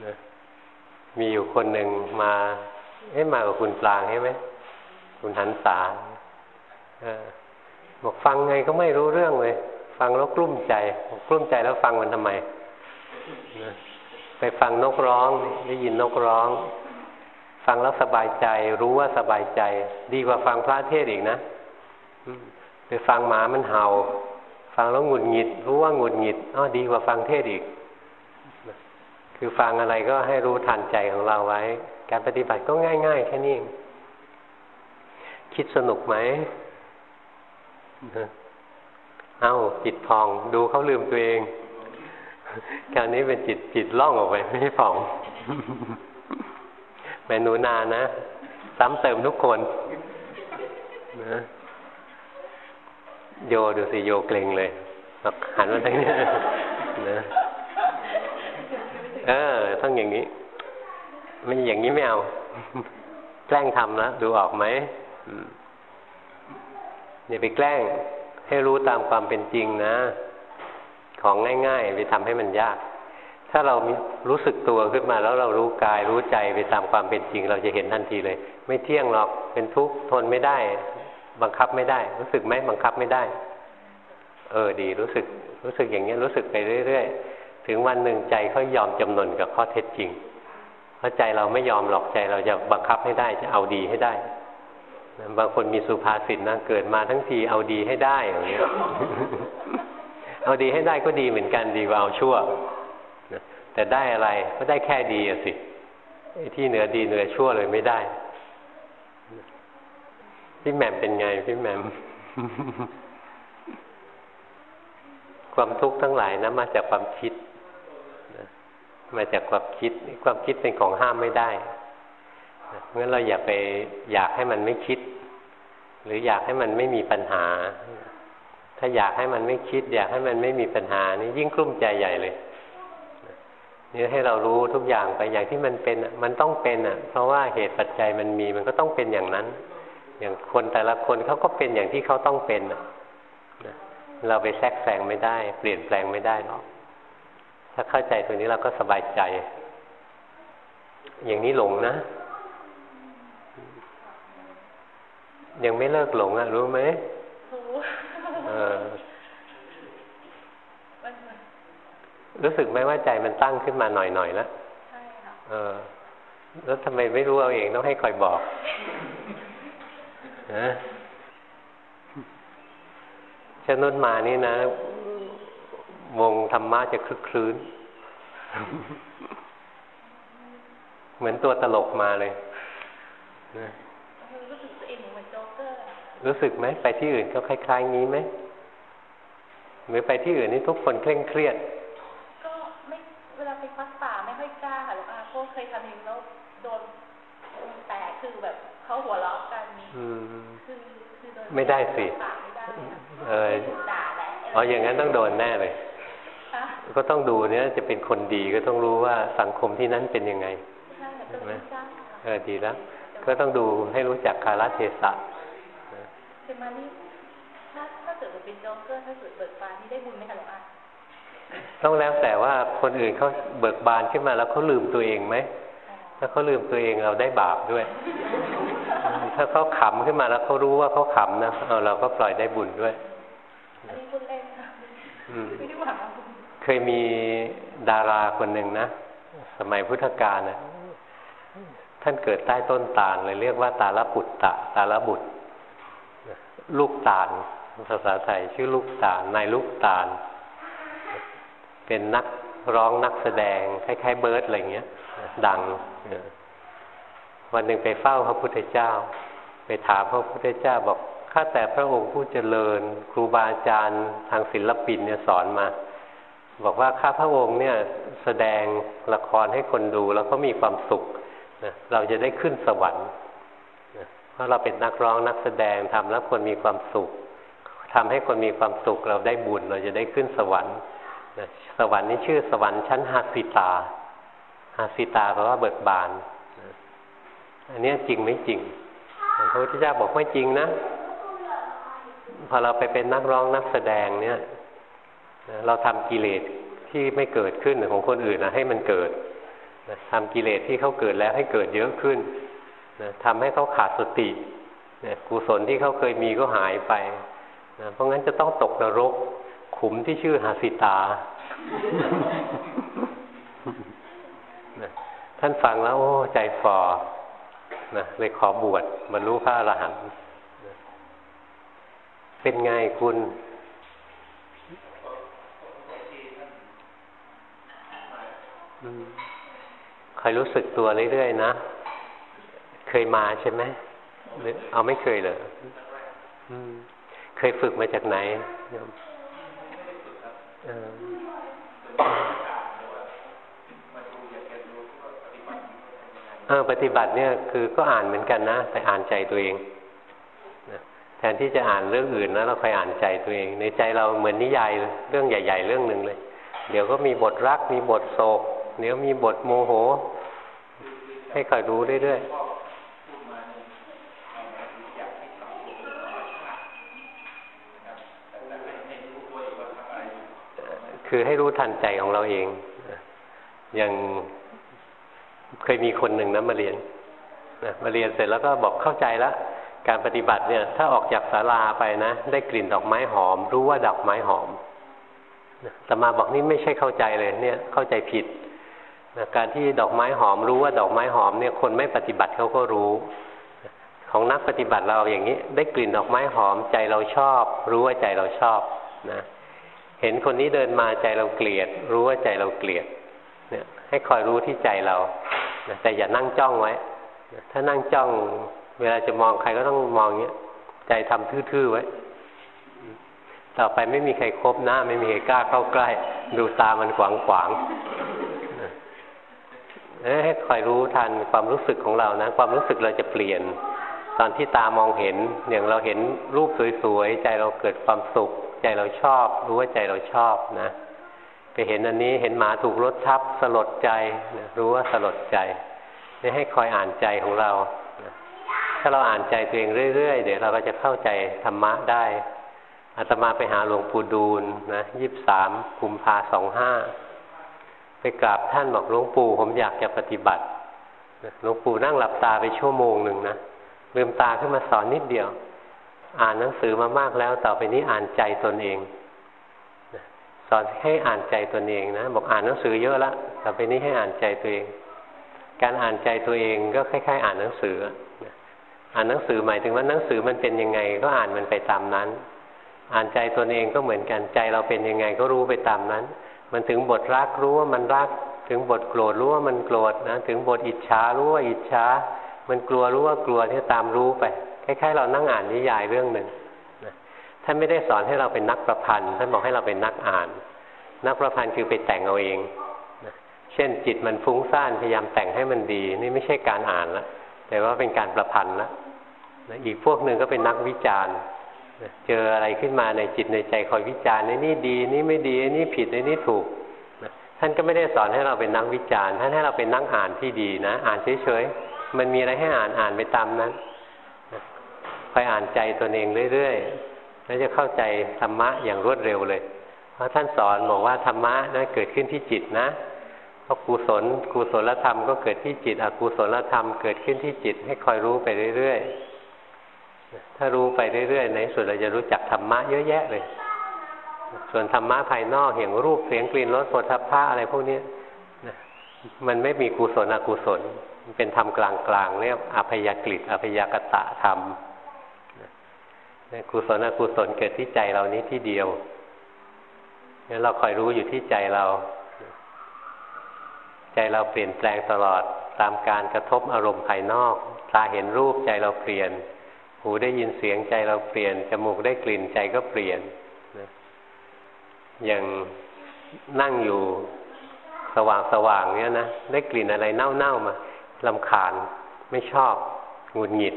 นะมีอยู่คนหนึ่งมา เอ๊ะมากับคุณปลางใช่ไหม คุณหันษา บอกฟังไงก็ไม่รู้เรื่องเลย ฟังแล้วกลุ้มใจกลุ้มใจแล้วฟังมันทำไมไปฟังนกร้อง ได้ยินนกร้อง ฟังแล้วสบายใจ รู้ว่าสบายใจ ดีกว่าฟังพระเทศอีกนะไปฟังหมามันเห่า ฟังแล้วหงุดหงิด รู้ว่าหงุดหงิดอ้อดีกว่าฟังเทศอีก คือฟังอะไรก็ให้รู้ทันใจของเราไว้ การปฏิบัติก็ง่าย ๆ แค่นี้คิดสนุกไหม เอาจิตพองดูเขาลืมตัวเองคราวนี้เป็นจิตจิตล่องออกไปไม่ใช่ผ่องแม่หนูนานะ ซ้ำเติมทุกคนนะโยดูสิโยเกรงเลยหันมาทางนี้นะเออต้องอย่างนี้ ไม่อย่างนี้ไม่เอา แกล้งทำนะดูออกไหม อย่าไปแกล้งให้รู้ตามความเป็นจริงนะ ของง่ายๆ ไปทำให้มันยาก ถ้าเรารู้สึกตัวขึ้นมาแล้วเรารู้กายรู้ใจไปตามความเป็นจริง เราจะเห็นทันทีเลย ไม่เที่ยงหรอกเป็นทุกข์ทนไม่ได้ บังคับไม่ได้ รู้สึกไหมบังคับไม่ได้ เออดีรู้สึกรู้สึกอย่างนี้รู้สึกไปเรื่อยๆ ถึงวันหนึ่งใจเขายอมจำนนกับข้อเท็จจริงเพราะใจเราไม่ยอมหลอกใจเราจะบังคับให้ได้จะเอาดีให้ได้ บางคนมีสุภาษิตนะเกิดมาทั้งทีเอาดีให้ได้อย่างเงี้ยเอาดีให้ได้ก็ดีเหมือนกันดีกว่าเอาชั่วแต่ได้อะไรก็ได้แค่ดีสิที่เหนือดีเหนือชั่วเลยไม่ได้พี่แหม่มเป็นไงพี่แหม่มความทุกข์ทั้งหลายนะมาจากความคิดมาจากความคิด ความคิดเป็นของห้ามไม่ได้ เพราะงั้นเราอย่าไปอยากให้มันไม่คิด หรืออยากให้มันไม่มีปัญหา ถ้าอยากให้มันไม่คิด อยากให้มันไม่มีปัญหานี่ยิ่งกลุ้มใจใหญ่เลยนี่ให้เรารู้ทุกอย่างไปอย่างที่มันเป็นมันต้องเป็นอะ เพราะว่าเหตุปัจจัยมันมีมันก็ต้องเป็นอย่างนั้น อย่างคนแต่ละคนเขาก็เป็นอย่างที่เขาต้องเป็นอะเราไปแทรกแซงไม่ได้ เปลี่ยนแปลงไม่ได้หรอกถ้าเข้าใจตัวนี้เราก็สบายใจ อย่างนี้หลงนะ ยังไม่เลิกหลงอะ รู้ไหมรู้สึกไหมว่าใจมันตั้งขึ้นมาหน่อยๆแล้วใช่ค่ะเออ แล้วทำไมไม่รู้เอาเองต้องให้คอยบอกนะชนุนมานี่นะ วงธรรมะจะคลึกคลื้น เหมือนตัวตลกมาเลยนะ ร์รู้สึกไหมไปที่อื่นก็คล้ายๆงี้ไหมหรือไปที่อื่นนี่ทุกคนเคร่งเครียด ก็ไม่เวลาไปพักป่าไม่ค่อยกล้าค่ะหลวงอาพวกเคยทำเองแล้วโดนแต่คือแบบเขาหัวเราะกันคือคือโดนไม่ได้สิเอออ๋ออย่างนั้นต้องโดนแน่เลย ก็ต้องดูเนี่ยจะเป็นคนดีก็ต้องรู้ว่าสังคมที่นั้นเป็นยังไงใช่ไหมเออดีแล้วก็ต้องดูให้รู้จักคาลเทศะ เซมานี่ถ้าถ้าเกิดเป็นจ็อกเกอร์ถ้าเกิดเบิกบานนี่ได้บุญไหมคะหลวงอาต้องแล้วแต่ว่าคนอื่นเขาเบิกบานขึ้นมาแล้วเขาลืมตัวเองไหมถ้าเขาลืมตัวเองเราได้บาปด้วย ถ้าเขาขำขึ้นมาแล้วเขารู้ว่าเขาขำนะเอาเราก็ปล่อยได้บุญด้วยอันนี้บุญเล่นค่ะไม่ได้หวังเคยมีดาราคนหนึ่งนะสมัยพุทธกาลนะท่านเกิดใต้ต้นตาลเลยเรียกว่าตาลบุตรตะ ตาลบุตร ลูกตาลภาษาไทยชื่อลูกตาลนายลูกตาล เป็นนักร้องนักแสดงคล้ายๆเบิร์ดอะไรเงี้ย ดังวันหนึ่งไปเฝ้าพระพุทธเจ้า ไปถามพระพุทธเจ้าบอกข้าแต่พระองค์ผู้เจริญ ครูบาอาจารย์ทางศิลปินเนี่ยสอนมา บอกว่าข้าพระองค์เนี่ยแสดงละครให้คนดูแล้วก็มีความสุขเราจะได้ขึ้นสวรรค์ เพราะเราเป็นนักร้องนักแสดงทำแล้วคนมีความสุขทำให้คนมีความสุขเราได้บุญเราจะได้ขึ้นสวรรค์สวรรค์นี้ชื่อสวรรค์ชั้นหาสิตาหาสิตาแปลว่าเบิกบาน อันนี้จริงไม่จริงพระพุทธเจ้าบอกไม่จริงนะ พอเราไปเป็นนักร้องนักแสดงเนี่ยเราทำกิเลสที่ไม่เกิดขึ้นของคนอื่นนะให้มันเกิดทำกิเลสที่เขาเกิดแล้วให้เกิดเยอะขึ้น นะทำให้เขาขาดสตินะกุศลที่เขาเคยมีก็หายไปนะเพราะงั้นจะต้องตกนรก ขุมที่ชื่อหาสิตานะท่านฟังแล้วโอ้ใจฝ่อนะเลยขอบวชบรรลุพระอรหันต์เป็นไงคุณคอยรู้สึกตัวเรื่อยๆนะ เคยมาใช่ไหมหรือเอาไม่เคยเลยเคยฝึกมาจากไหนเออปฏิบัติเนี่ยคือก็อ่านเหมือนกันนะแต่อ่านใจตัวเองแทนที่จะอ่านเรื่องอื่นนะเราคอยอ่านใจตัวเอง ในใจเราเหมือนนิยายเรื่องใหญ่ ๆ เรื่องหนึ่งเลย เดี๋ยวก็มีบทรัก มีบทโศก เดี๋ยวมีบทโมโห ให้คอยรู้เรื่อยๆ คือให้รู้ทันใจของเราเองอย่างเคยมีคนหนึ่งนะมาเรียนนะมาเรียนเสร็จแล้วก็บอกเข้าใจแล้วการปฏิบัติเนี่ย ถ้าออกจากศาลาไปนะ ได้กลิ่นดอกไม้หอม รู้ว่าดอกไม้หอมแต่มาบอกนี่ไม่ใช่เข้าใจเลย เนี่ยเข้าใจผิดนะการที่ดอกไม้หอมรู้ว่าดอกไม้หอมเนี่ย คนไม่ปฏิบัติเขาก็รู้ ของนักปฏิบัติเราอย่างนี้ ได้กลิ่นดอกไม้หอมใจเราชอบ รู้ว่าใจเราชอบนะ เห็นคนนี้เดินมาใจเราเกลียด รู้ว่าใจเราเกลียด เนี่ย ให้คอยรู้ที่ใจเราแต่อย่านั่งจ้องไว้ ถ้านั่งจ้อง เวลาจะมองใครก็ต้องมองเงี้ยใจทำทื่อๆไว้ ต่อไปไม่มีใครครบหน้า ไม่มีใครกล้าเข้าใกล้ ดูตามันขวางขวางให้คอยรู้ทันความรู้สึกของเรานะ ความรู้สึกเราจะเปลี่ยน ตอนที่ตามองเห็นอย่างเราเห็นรูปสวยๆใจเราเกิดความสุข ใจเราชอบ รู้ว่าใจเราชอบนะไปเห็นอันนี้เห็นหมาถูกรถทับสลดใจนะรู้ว่าสลดใจนี่ให้คอยอ่านใจของเราถ้าเราอ่านใจตัวเองเรื่อยๆเดี๋ยวเราก็จะเข้าใจธรรมะได้อาตมาไปหาหลวงปู่ดูลนะยี่สิบสามกุมภาสองห้าไปกราบท่านบอกหลวงปู่ผมอยากจะปฏิบัติหลวงปู่นั่งหลับตาไปชั่วโมงหนึ่งนะลืมตาขึ้นมาสอนนิดเดียว อ่านหนังสือมามากแล้ว ต่อไปนี้อ่านใจตนเองสอนให้อ่านใจตนเองนะบอกอ่านหนังสือเยอะละต่อไปนี้ให้อ่านใจตัวเอง การอ่านใจตัวเองก็คล้ายๆ อ่านหนังสืออ่านหนังสือหมายถึงว่าหนังสือมันเป็นยังไง ก็อ่านมันไปตามนั้น อ่านใจตนเองก็เหมือนกันใจเราเป็นยังไงก็รู้ไปตามนั้น มันถึงบทรักรู้ว่ามันรัก ถึงบทโกรธรู้ว่ามันโกรธนะถึงบทอิจฉารู้ว่าอิจฉามันกลัวรู้ว่ากลัวที่ตามรู้ไป คล้ายๆ เรานั่งอ่านนิยายเรื่องหนึ่งท่านไม่ได้สอนให้เราเป็นนักประพันธ์ท่านบอกให้เราเป็นนักอ่าน นักประพันธ์คือไปแต่งเอาเองเช่นจิตมันฟุ้งซ่านพยายามแต่งให้มันดี นี่ไม่ใช่การอ่านละแต่ว่าเป็นการประพันธ์ละอีกพวกหนึ่งก็เป็นนักวิจารณ์เจออะไรขึ้นมาในจิตในใจคอยวิจารณ์นี่ดีนี่ไม่ดีนี่ผิดนี่ถูกท่านก็ไม่ได้สอนให้เราเป็นนักวิจารณ์ท่านให้เราเป็นนักอ่านที่ดีนะ อ่านเฉยๆมันมีอะไรให้อ่านอ่านไปตามนั้น คอยอ่านใจตนเองเรื่อยๆแล้วจะเข้าใจธรรมะอย่างรวดเร็วเลย เพราะท่านสอนบอกว่าธรรมะนะเกิดขึ้นที่จิตนะเพราะกุศลกุศลธรรมก็เกิดที่จิตอกุศลธรรมเกิดขึ้นที่จิต ให้คอยรู้ไปเรื่อยๆถ้ารู้ไปเรื่อยๆในสุดเราจะรู้จักธรรมะเยอะแยะเลย ส่วนธรรมะภายนอกอย่างรูปเสียงกลิ่นรสผลทัพพะอะไรพวกนี้มันไม่มีกุศลอกุศล มันเป็นธรรมกลางๆเรียกอภยกฤิอภยกตะธรรม กุศลอกุศลเกิดที่ใจเรานี้ที่เดียวนี่เราคอยรู้อยู่ที่ใจเรา ใจเราเปลี่ยนแปลงตลอดตามการกระทบอารมณ์ภายนอก ตาเห็นรูปใจเราเปลี่ยน หูได้ยินเสียงใจเราเปลี่ยน จมูกได้กลิ่นใจก็เปลี่ยนอย่างนั่งอยู่สว่างสว่างเนี้ยนะได้กลิ่นอะไรเน่าๆมาลำคาญไม่ชอบหงุดหงิด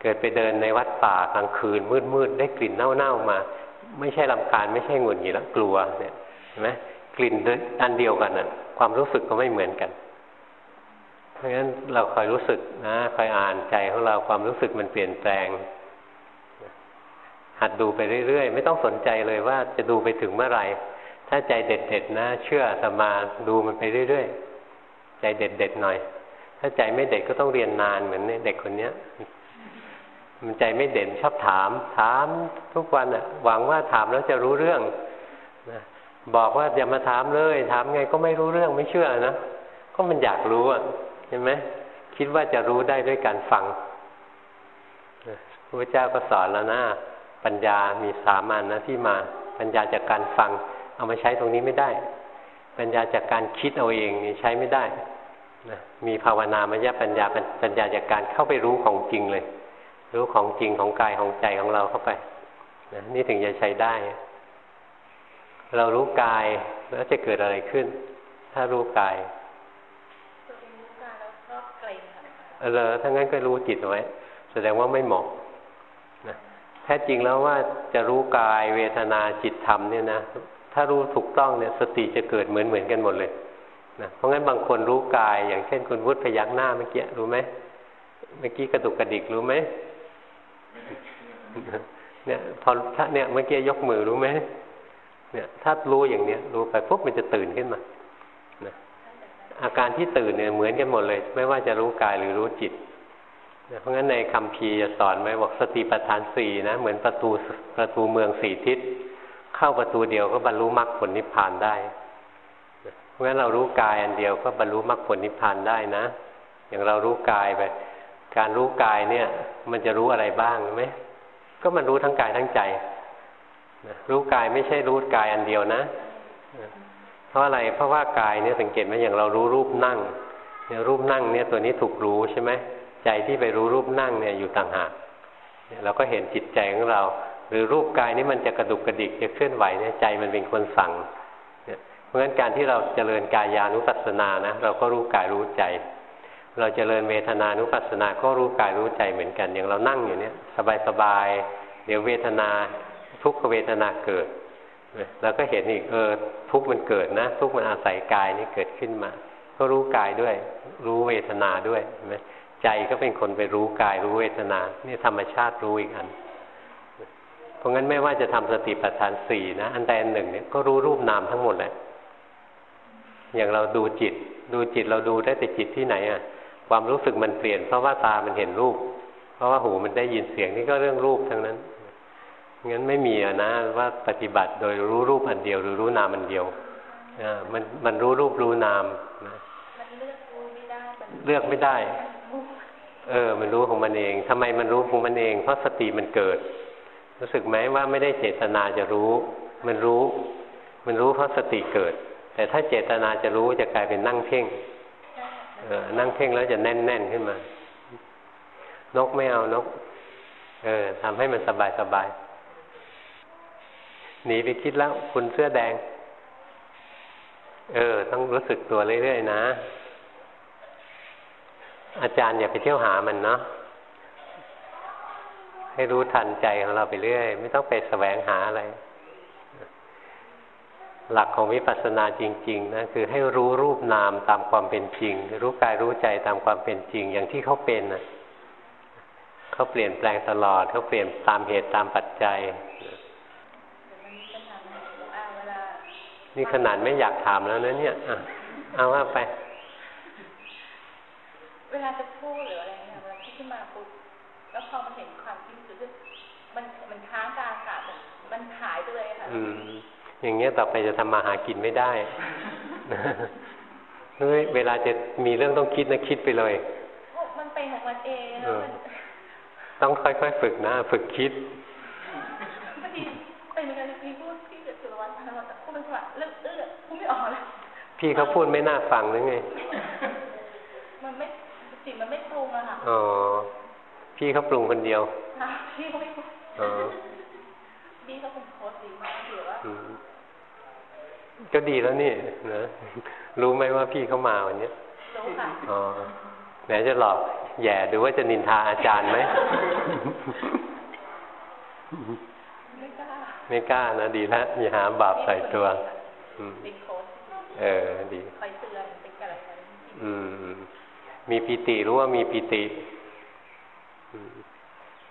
เกิดไปเดินในวัดป่ากลางคืนมืดๆได้กลิ่นเน่าๆมา ไม่ใช่ลำคาญไม่ใช่หงุดหงิดแล้วกลัวเนี่ยเห็นไหมกลิ่นอันเดียวกันน่ะ ความรู้สึกก็ไม่เหมือนกัน เพราะฉะนั้นเราคอยรู้สึกนะคอยอ่านใจของเราความรู้สึกมันเปลี่ยนแปลงหัดดูไปเรื่อยๆ ไม่ต้องสนใจเลยว่าจะดูไปถึงเมื่อไหร่ ถ้าใจเด็ดๆนะ เชื่อสมาดูมันไปเรื่อยๆ ใจเด็ดๆหน่อย ถ้าใจไม่เด็ดก็ต้องเรียนนานเหมือนเด็กคนเนี้ย มันใจไม่เด่นชอบถาม ถามทุกวันอะหวังว่าถามแล้วจะรู้เรื่องนะบอกว่าอย่ามาถามเลย ถามไงก็ไม่รู้เรื่องไม่เชื่อนะก็มันอยากรู้อะเห็นไหมคิดว่าจะรู้ได้ด้วยการฟังพระเจ้าก็สอนแล้วนะปัญญามีสามัญนะที่มา ปัญญาจากการฟัง เอามาใช้ตรงนี้ไม่ได้ ปัญญาจากการคิดเอาเองนี่ใช้ไม่ได้นะมีภาวนาม่ใช่ปัญญาปัญญาจากการเข้าไปรู้ของจริงเลย รู้ของจริงของกายของใจของเราเข้าไปนะนี่ถึงจะใช้ได้ เรารู้กายแล้วจะเกิดอะไรขึ้น ถ้ารู้กายเออถ้างั้นก็รู้จิตไว้ แสดงว่าไม่เหมาะนะแท้จริงแล้วว่าจะรู้กายเวทนาจิตธรรมเนี่ยนะถ้ารู้ถูกต้องเนี่ยสติจะเกิดเหมือนเหมือนกันหมดเลยนะเพราะงั้นบางคนรู้กาย อย่างเช่นคุณวุฒิพยักหน้าเมื่อกี้รู้ไหมเมื่อกี้กระดุกกระดิกรู้ไหม เนี่ยพอถ้าเนี่ยเมื่อกี้ยกมือรู้ไหมเนี่ย ถ้ารู้อย่างเนี้ยรู้ไปปุ๊บมันจะตื่นขึ้นมานะอาการที่ตื่นเนี่ยเหมือนกันหมดเลย ไม่ว่าจะรู้กายหรือรู้จิตเพราะงั้นในคำพีจะสอนไว้บอกสติปัฏฐานสี่นะเหมือนประตูประตูเมืองสี่ทิศ เข้าประตูเดียวก็บรรลุมรรคผลนิพพานได้เพราะงั้นเรารู้กายอันเดียวก็บรรลุมรรคผลนิพพานได้นะ อย่างเรารู้กายไปการรู้กายเนี่ย มันจะรู้อะไรบ้างรู้ไหม ก็มันรู้ทั้งกายทั้งใจรู้กายไม่ใช่รู้กายอันเดียวนะ เพราะอะไรเพราะว่ากายเนี่ยสังเกตไหมอย่างเรารู้รูปนั่งเนี่ยรูปนั่งเนี่ยตัวนี้ถูกรู้ใช่ไหมใจที่ไปรู้รูปนั่งเนี่ยอยู่ต่างหากเราก็เห็นจิตใจของเรา หรือรูปกายนี้มันจะกระดุกกระดิกจะเคลื่อนไหวเนี่ยใจมันเป็นคนสั่ง เพราะฉะนั้นการที่เราเจริญกายานุปัสสนานะเราก็รู้กายรู้ใจ เราเจริญเวทนานุปัสสนาก็รู้กายรู้ใจเหมือนกัน อย่างเรานั่งอยู่เนี่ยสบายๆเดี๋ยวเวทนาทุกขเวทนาเกิดเราก็เห็นอีกเออทุกมันเกิดนะ ทุกมันอาศัยกายนี่เกิดขึ้นมา ก็รู้กายด้วย รู้เวทนาด้วยเห็นไหมใจก็เป็นคนไปรู้กายรู้เวทนานี่ธรรมชาติรู้อีกอัน เพราะงั้นไม่ว่าจะทำสติปัฏฐานสี่นะอันใดอันหนึ่งเนี่ยก็รู้รูปนามทั้งหมดแหละอย่างเราดูจิต ดูจิตเราดูได้แต่จิตที่ไหนอะ ความรู้สึกมันเปลี่ยน เพราะว่าตามันเห็นรูป เพราะว่าหูมันได้ยินเสียงนี่ก็เรื่องรูปทั้งนั้นงั้นไม่มีอะนะว่าปฏิบัติโดยรู้รูปอันเดียว หรือรู้นามอันเดียวอ่ามันมันรู้รูปรู้นามนะเลือกไม่ได้เลือกไม่ได้เออ มันรู้ของมันเองทำไมมันรู้ของมันเอง เพราะสติมันเกิด รู้สึกไหมว่าไม่ได้เจตนาจะรู้ มันรู้ มันรู้เพราะสติเกิด แต่ถ้าเจตนาจะรู้จะกลายเป็นนั่งเพ่งเออนั่งเพ่งแล้วจะแน่นแน่นขึ้นมา นกไม่เอานก เออทำให้มันสบายสบายหนีไปคิดแล้วคุณเสื้อแดง เออ ต้องรู้สึกตัวเรื่อยๆนะ อาจารย์อย่าไปเที่ยวหามันเนาะให้รู้ทันใจของเราไปเรื่อย ไม่ต้องไปแสวงหาอะไร หลักของวิปัสสนาจริงๆนะคือให้รู้รูปนามตามความเป็นจริง รู้กายรู้ใจตามความเป็นจริง อย่างที่เขาเป็นนะเขาเปลี่ยนแปลงตลอดเขาเปลี่ยนตามเหตุตามปัจจัย นี่ขนาดไม่อยากถามแล้วนะเนี่ยอะเอาว่าไป เวลาจะพูดหรืออะไรเงี้ยเวลาคิดขึ้นมาปุ๊บแล้วพอมันเห็นความคิดคือมันมันค้างกลางอากาศมันหายไปเลยค่ะ อืมอย่างเงี้ยต่อไปจะทำมาหากินไม่ได้เฮ้ยเวลาจะมีเรื่องต้องคิดนะคิดไปเลย มันเป็นของมันเองต้องค่อยๆฝึกนะฝึกคิดพอดีเป็นการที่พูดพี่เกิดสุรวัตรพูดเป็นว่าเรื่องเอื้อพูดไม่ออกเลยพี่เขาพูดไม่น่าฟังหรือไงจิตมันไม่ปรุงอะค่ะ อ๋อ พี่เขาปรุงคนเดียวพี่เขาไม่ปรุงพี่เขาเป็นโค้ดดีมากถือว่า ก็ดีแล้วนี่นะรู้ไหมว่าพี่เขามาวันนี้รู้ค่ะอ๋อไหนจะหลอกแย่ดูว่าจะนินทาอาจารย์ไหมไม่กล้าไม่กล้านะดีแล้วอย่าหาบาปใส่ตัวเออดีคอยเตือนเป็นอะไรอืม มีปิติรู้ว่ามีปิติ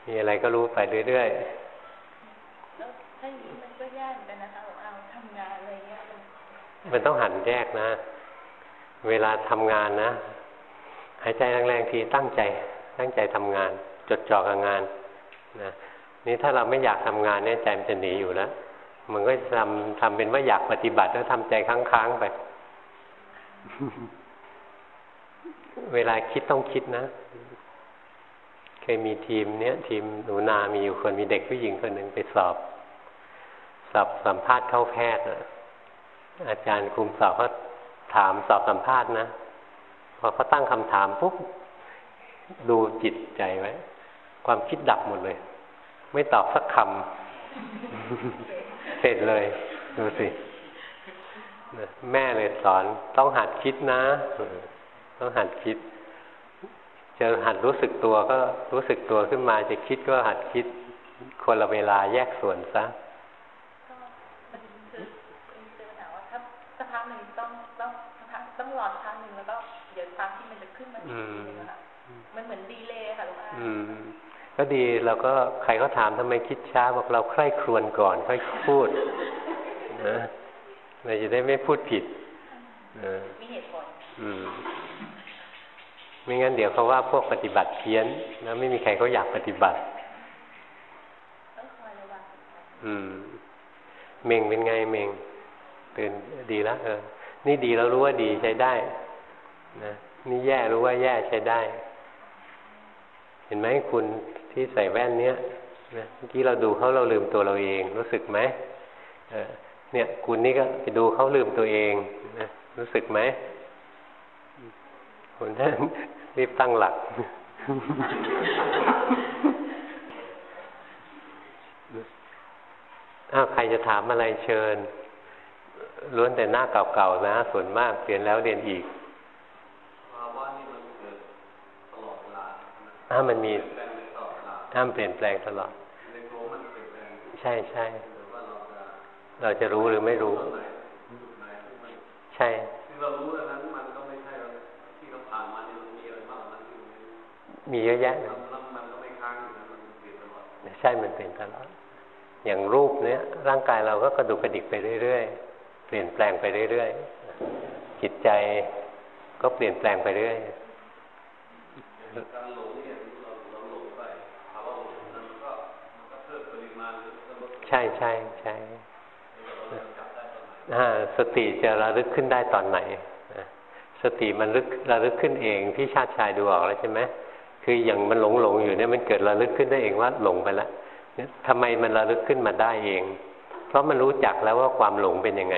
มีอะไรก็รู้ไปเรื่อยๆถ้าอย่างนี้มันก็ยากกันนะคะเอาทำงานอะไรเงี้ย มันต้องหันแยกนะ เวลาทำงานนะ หายใจแรงๆทีตั้งใจ ตั้งใจทำงาน จดจ่อกับงานนะนี่ถ้าเราไม่อยากทำงานเนี่ยใจมันจะหนีอยู่แล้วมันก็ทำทำเป็นว่าอยากปฏิบัติแล้วทำใจค้างๆไป เวลาคิดต้องคิดนะเคยมีทีมเนี้ยทีมหนูนามีอยู่คนมีเด็กผู้หญิงคนหนึ่งไปสอบ สอบสัมภาษณ์เข้าแพทย์นะ อาจารย์คุมสอบเขาถามสอบสัมภาษณ์นะพอเขาตั้งคำถามปุ๊บดูจิตใจไว้ ความคิดดับหมดเลย ไม่ตอบสักคำเสร็จเลย ดูสิ แม่เลยสอนต้องหัดคิดนะต้องหัดคิด จะหัดรู้สึกตัวก็รู้สึกตัวขึ้นมาจะคิดก็หัดคิดคนละเวลาแยกส่วนซะต้องรอครั้งหนึ่งแล้วก็เดี๋ยวความที่มันจะขึ้นมาอีกทีนึงค่ะมันเหมือนดีเลยค่ะหลวงพ่อ ก็ดีเราก็ใครก็ถามทำไมคิดช้าบอกเราใคร่ครวญก่อน ค่อยพูดนะเราจะได้ไม่พูดผิดมีเหตุผลไม่งั้นเดี๋ยวเขาว่าพวกปฏิบัติเพี้ยนแล้วไม่มีใครเขาอยากปฏิบัติอืมเมงเป็นไงเมงตื่นดีแล้วเออ นี่ดีแล้วรู้ว่าดีใช้ได้ นะ นี่แย่รู้ว่าแย่ใช้ได้ เห็นไหมคุณที่ใส่แว่นเนี้ยนะเมื่อกี้เราดูเขาเราลืมตัวเราเอง รู้สึกไหมเนี่ย คุณนี่ก็ไปดูเขาลืมตัวเองนะรู้สึกไหมคนนั้นรีบตั้งหลัก อ้าวใครจะถามอะไรเชิญล้วนแต่หน้าเก่าๆนะส่วนมากเรียนแล้วเรียนอีก ถ้ามันมีห้ามเปลี่ยนแปลงตลอดใช่ใช่เราจะรู้หรือไม่รู้ ใช่เรารู้แล้วนั้นมันก็ไม่ใช่ที่เราผ่านมาเนี่ยมีอะไรบ้างนั้นมีเยอะแยะมันก็ไม่ค้างอยู่มันเปลี่ยนตลอดใช่มันเปลี่ยนตลอดอย่างรูปเนี้ยร่างกายเราก็กระดุกกระดิกไปเรื่อยๆเปลี่ยนแปลงไปเรื่อยๆจิตใจก็เปลี่ยนแปลงไปเรื่อย ใช่ใช่ใช่สติจะระลึกขึ้นได้ตอนไหนสติมันลึกระลึกขึ้นเองพี่ชาติชายดูออกแล้วใช่ไหมคืออย่างมันหลงหลงอยู่เนี่ยมันเกิดระลึกขึ้นได้เองว่าหลงไปแล้วทำไมมันระลึกขึ้นมาได้เอง เพราะมันรู้จักแล้วว่าความหลงเป็นยังไง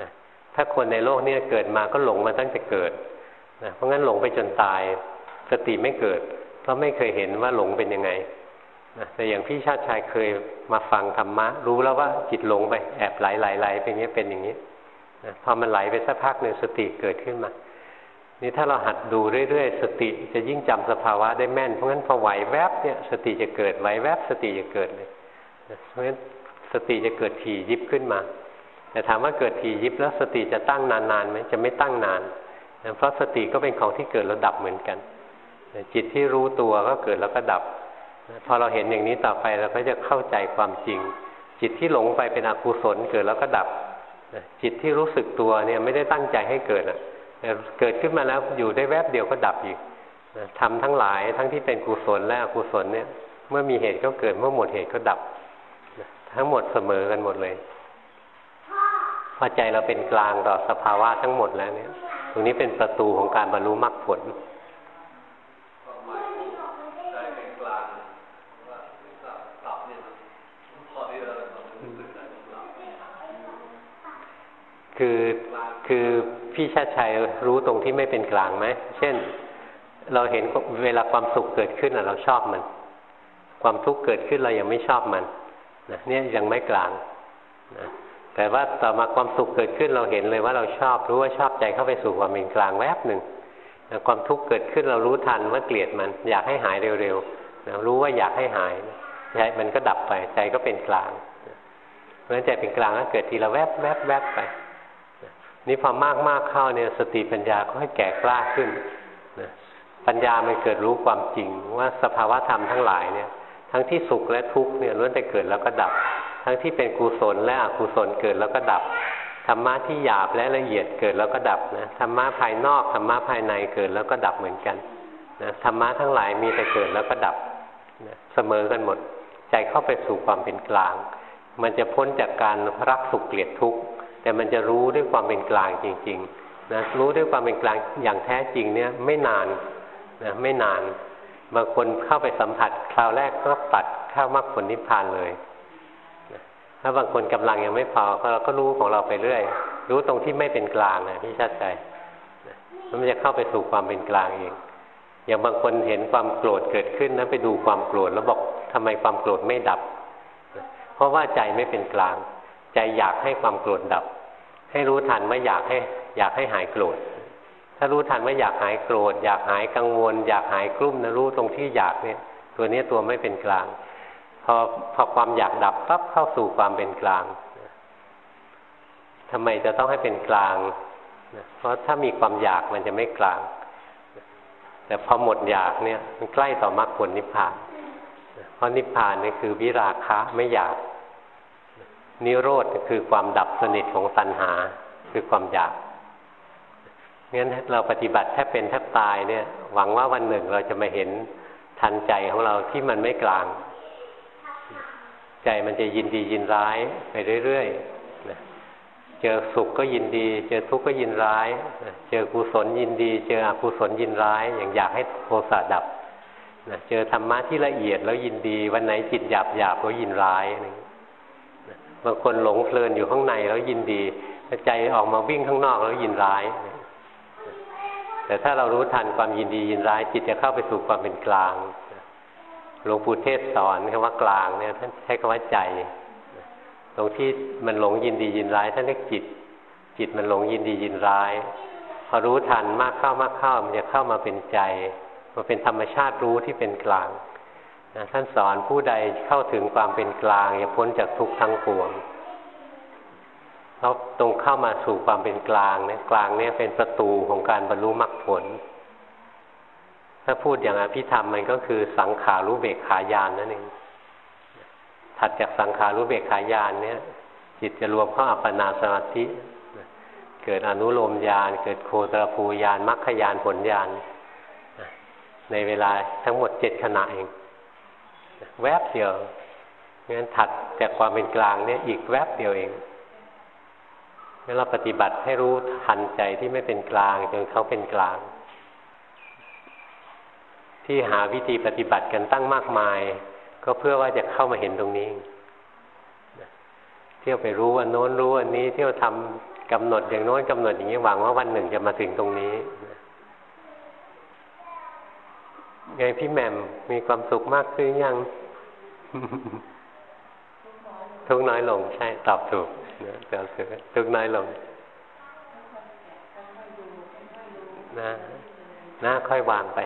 นะถ้าคนในโลกนี้เกิดมาก็หลงมาตั้งแต่เกิดนะเพราะงั้นหลงไปจนตาย สติไม่เกิด เพราะไม่เคยเห็นว่าหลงเป็นยังไง แต่อย่างพี่ชาติชายเคยมาฟังธรรมะ รู้แล้วว่าจิตหลงไปแอบไหลไหลไหลเป็นอย่างนี้เป็นอย่างนี้นะพอมันไหลไปสักพักหนึ่งสติเกิดขึ้นมานี่ถ้าเราหัดดูเรื่อยๆ สติจะยิ่งจำสภาวะได้แม่น เพราะงั้นพอไหวแวบเนี่ยสติจะเกิดไหวแวบสติจะเกิดเลยเพราะงั้นสติจะเกิดถี่ยิบขึ้นมา แต่ถามว่าเกิดถี่ยิบแล้วสติจะตั้งนานๆไหมจะไม่ตั้งนาน เพราะสติก็เป็นของที่เกิดแล้วดับเหมือนกัน จิตที่รู้ตัวก็เกิดแล้วก็ดับ พอเราเห็นอย่างนี้ต่อไปเราก็จะเข้าใจความจริง จิตที่หลงไปเป็นอกุศลเกิดแล้วก็ดับจิตที่รู้สึกตัวเนี่ยไม่ได้ตั้งใจให้เกิดอะแต่เกิดขึ้นมาแล้วอยู่ได้แวบเดียวก็ดับอีกทำทั้งหลายทั้งที่เป็นกุศลและอกุศลเนี่ย เมื่อมีเหตุก็เกิดเมื่อหมดเหตุก็ดับ ทั้งหมดเสมอกันหมดเลยพอใจเราเป็นกลางต่อสภาวะทั้งหมดแล้วเนี่ย ตรงนี้เป็นประตูของการบรรลุมรรคผล คือคือพี่ชาติชัยรู้ตรงที่ไม่เป็นกลางไหมเช่น เราเห็นเวลาความสุขเกิดขึ้นเราชอบมัน ความทุกข์เกิดขึ้นเรายังไม่ชอบมันนะเนี่ยยังไม่กลางนะแต่ว่าต่อมาความสุขเกิดขึ้นเราเห็นเลยว่าเราชอบรู้ว่าชอบใจเข้าไปสู่ความเป็นกลางแวบหนึ่งนะความทุกข์เกิดขึ้นเรารู้ทันว่าเกลียดมัน อยากให้หายเร็วๆนะรู้ว่าอยากให้หายใจมันก็ดับไปใจก็เป็นกลางเพราะฉะนั้นใจเป็นกลางก็เกิดทีละแวบแวบแวบไป นี่พอมากมากเข้าเนี่ยสติปัญญาก็ให้แก่กล้าขึ้นนะปัญญามันเกิดรู้ความจริงว่าสภาวะธรรมทั้งหลายเนี่ยทั้งที่สุขและทุกข์เนี่ยล้วนแต่เกิดแล้วก็ดับ ทั้งที่เป็นกุศลและอกุศลเกิดแล้วก็ดับธรรมะที่หยาบและละเอียดเกิดแล้วก็ดับนะธรรมะภายนอกธรรมะภายในเกิดแล้วก็ดับเหมือนกันนะธรรมะทั้งหลายมีแต่เกิดแล้วก็ดับนะเสมอกันหมด ใจเข้าไปสู่ความเป็นกลาง มันจะพ้นจากการรักสุขเกลียดทุกข์ แต่มันจะรู้ด้วยความเป็นกลางจริงๆนะรู้ด้วยความเป็นกลางอย่างแท้จริงเนี่ยไม่นานนะไม่นานบางคนเข้าไปสัมผัสคราวแรกก็ตัดเข้ามรรคผลนิพพานเลยถ้าบางคนกำลังยังไม่พอเราก็รู้ของเราไปเรื่อย รู้ตรงที่ไม่เป็นกลางนะพี่ชาติใจมันจะเข้าไปสู่ความเป็นกลางเองอย่างบางคนเห็นความโกรธเกิดขึ้นนะไปดูความโกรธแล้วบอกทำไมความโกรธไม่ดับ เพราะว่าใจไม่เป็นกลาง ใจอยากให้ความโกรธดับ ให้รู้ทันว่าอยากให้ อยากให้หายโกรธ ถ้ารู้ทันว่าอยากหายโกรธ อยากหายกังวล อยากหายกลุ้มนะรู้ตรงที่อยากเนี่ย ตัวนี้ตัวไม่เป็นกลาง พอพอความอยากดับปั๊บเข้าสู่ความเป็นกลางทำไมจะต้องให้เป็นกลาง เพราะถ้ามีความอยากมันจะไม่กลาง แต่พอหมดอยากเนี่ย มันใกล้ต่อมรรคผลนิพพาน เพราะนิพพานนี่คือวิราคะไม่อยาก นิโรธคือความดับสนิทของตัณหา คือความอยากงั้นเราปฏิบัติแทบเป็นแทบตายเนี่ย หวังว่าวันหนึ่งเราจะมาเห็นทันใจของเราที่มันไม่กลาง ใจมันจะยินดียินร้ายไปเรื่อยๆเจอสุขก็ยินดี เจอทุกข์ก็ยินร้าย เจอกุศลยินดี เจออกุศลยินร้าย อย่างอยากให้โทสะดับเจอธรรมะที่ละเอียดแล้วยินดี วันไหนจิตหยาบหยาบก็ยินร้ายบางางคนหลงเพลินอยู่ข้างในแล้วยินดีใจออกมาวิ่งข้างนอกแล้วยินร้าย แต่ถ้าเรารู้ทันความยินดียินร้ายจิตจะเข้าไปสู่ความเป็นกลางหลวงปู่เทศสอนคำว่ากลางเนี่ยท่านใช้คำว่าใจตรงที่มันหลงยินดียินร้ายท่านเรียกจิต จิตมันหลงยินดียินร้าย พอรู้ทันมากเข้ามากเข้ามันจะเข้ามาเป็นใจมาเป็นธรรมชาติรู้ที่เป็นกลาง ท่านสอนผู้ใดเข้าถึงความเป็นกลางอย่าพ้นจากทุกข์ทั้งปวงแล้วตรงเข้ามาสู่ความเป็นกลางเนี่ยกลางเนี่ยเป็นประตูของการบรรลุมรรคผล ถ้าพูดอย่างอภิธรรมมันก็คือสังขารู้เบกขายานนั่นเองถัดจากสังขารู้เบกขายานเนี่ย จิตจะรวมเข้าอัปปนาสมาธิเกิดอนุโลมญาณเกิดโคตรภูญาณมรรคญาณผลญาณในเวลาทั้งหมดเจ็ดขณะเอง แวบเดียวงั้นถัดจากความเป็นกลางเนี่ยอีกแวบเดียวเองงั้นเราปฏิบัติให้รู้ทันใจที่ไม่เป็นกลางจนเขาเป็นกลาง ที่หาวิธีปฏิบัติกันตั้งมากมาย ก็เพื่อว่าจะเข้ามาเห็นตรงนี้เที่ยวไปรู้วันโน้นรู้วันนี้ เที่ยวทำกำหนดอย่างโน้นกำหนดอย่างนี้หวังว่าวันหนึ่งจะมาถึงตรงนี้ ไงพี่แหม่มมีความสุขมากขึ้นยัง ทุกน้อยลงใช่ตอบถูกนะเดี๋ยวสือทุกน้อยลงนะหนะค่อยวางไป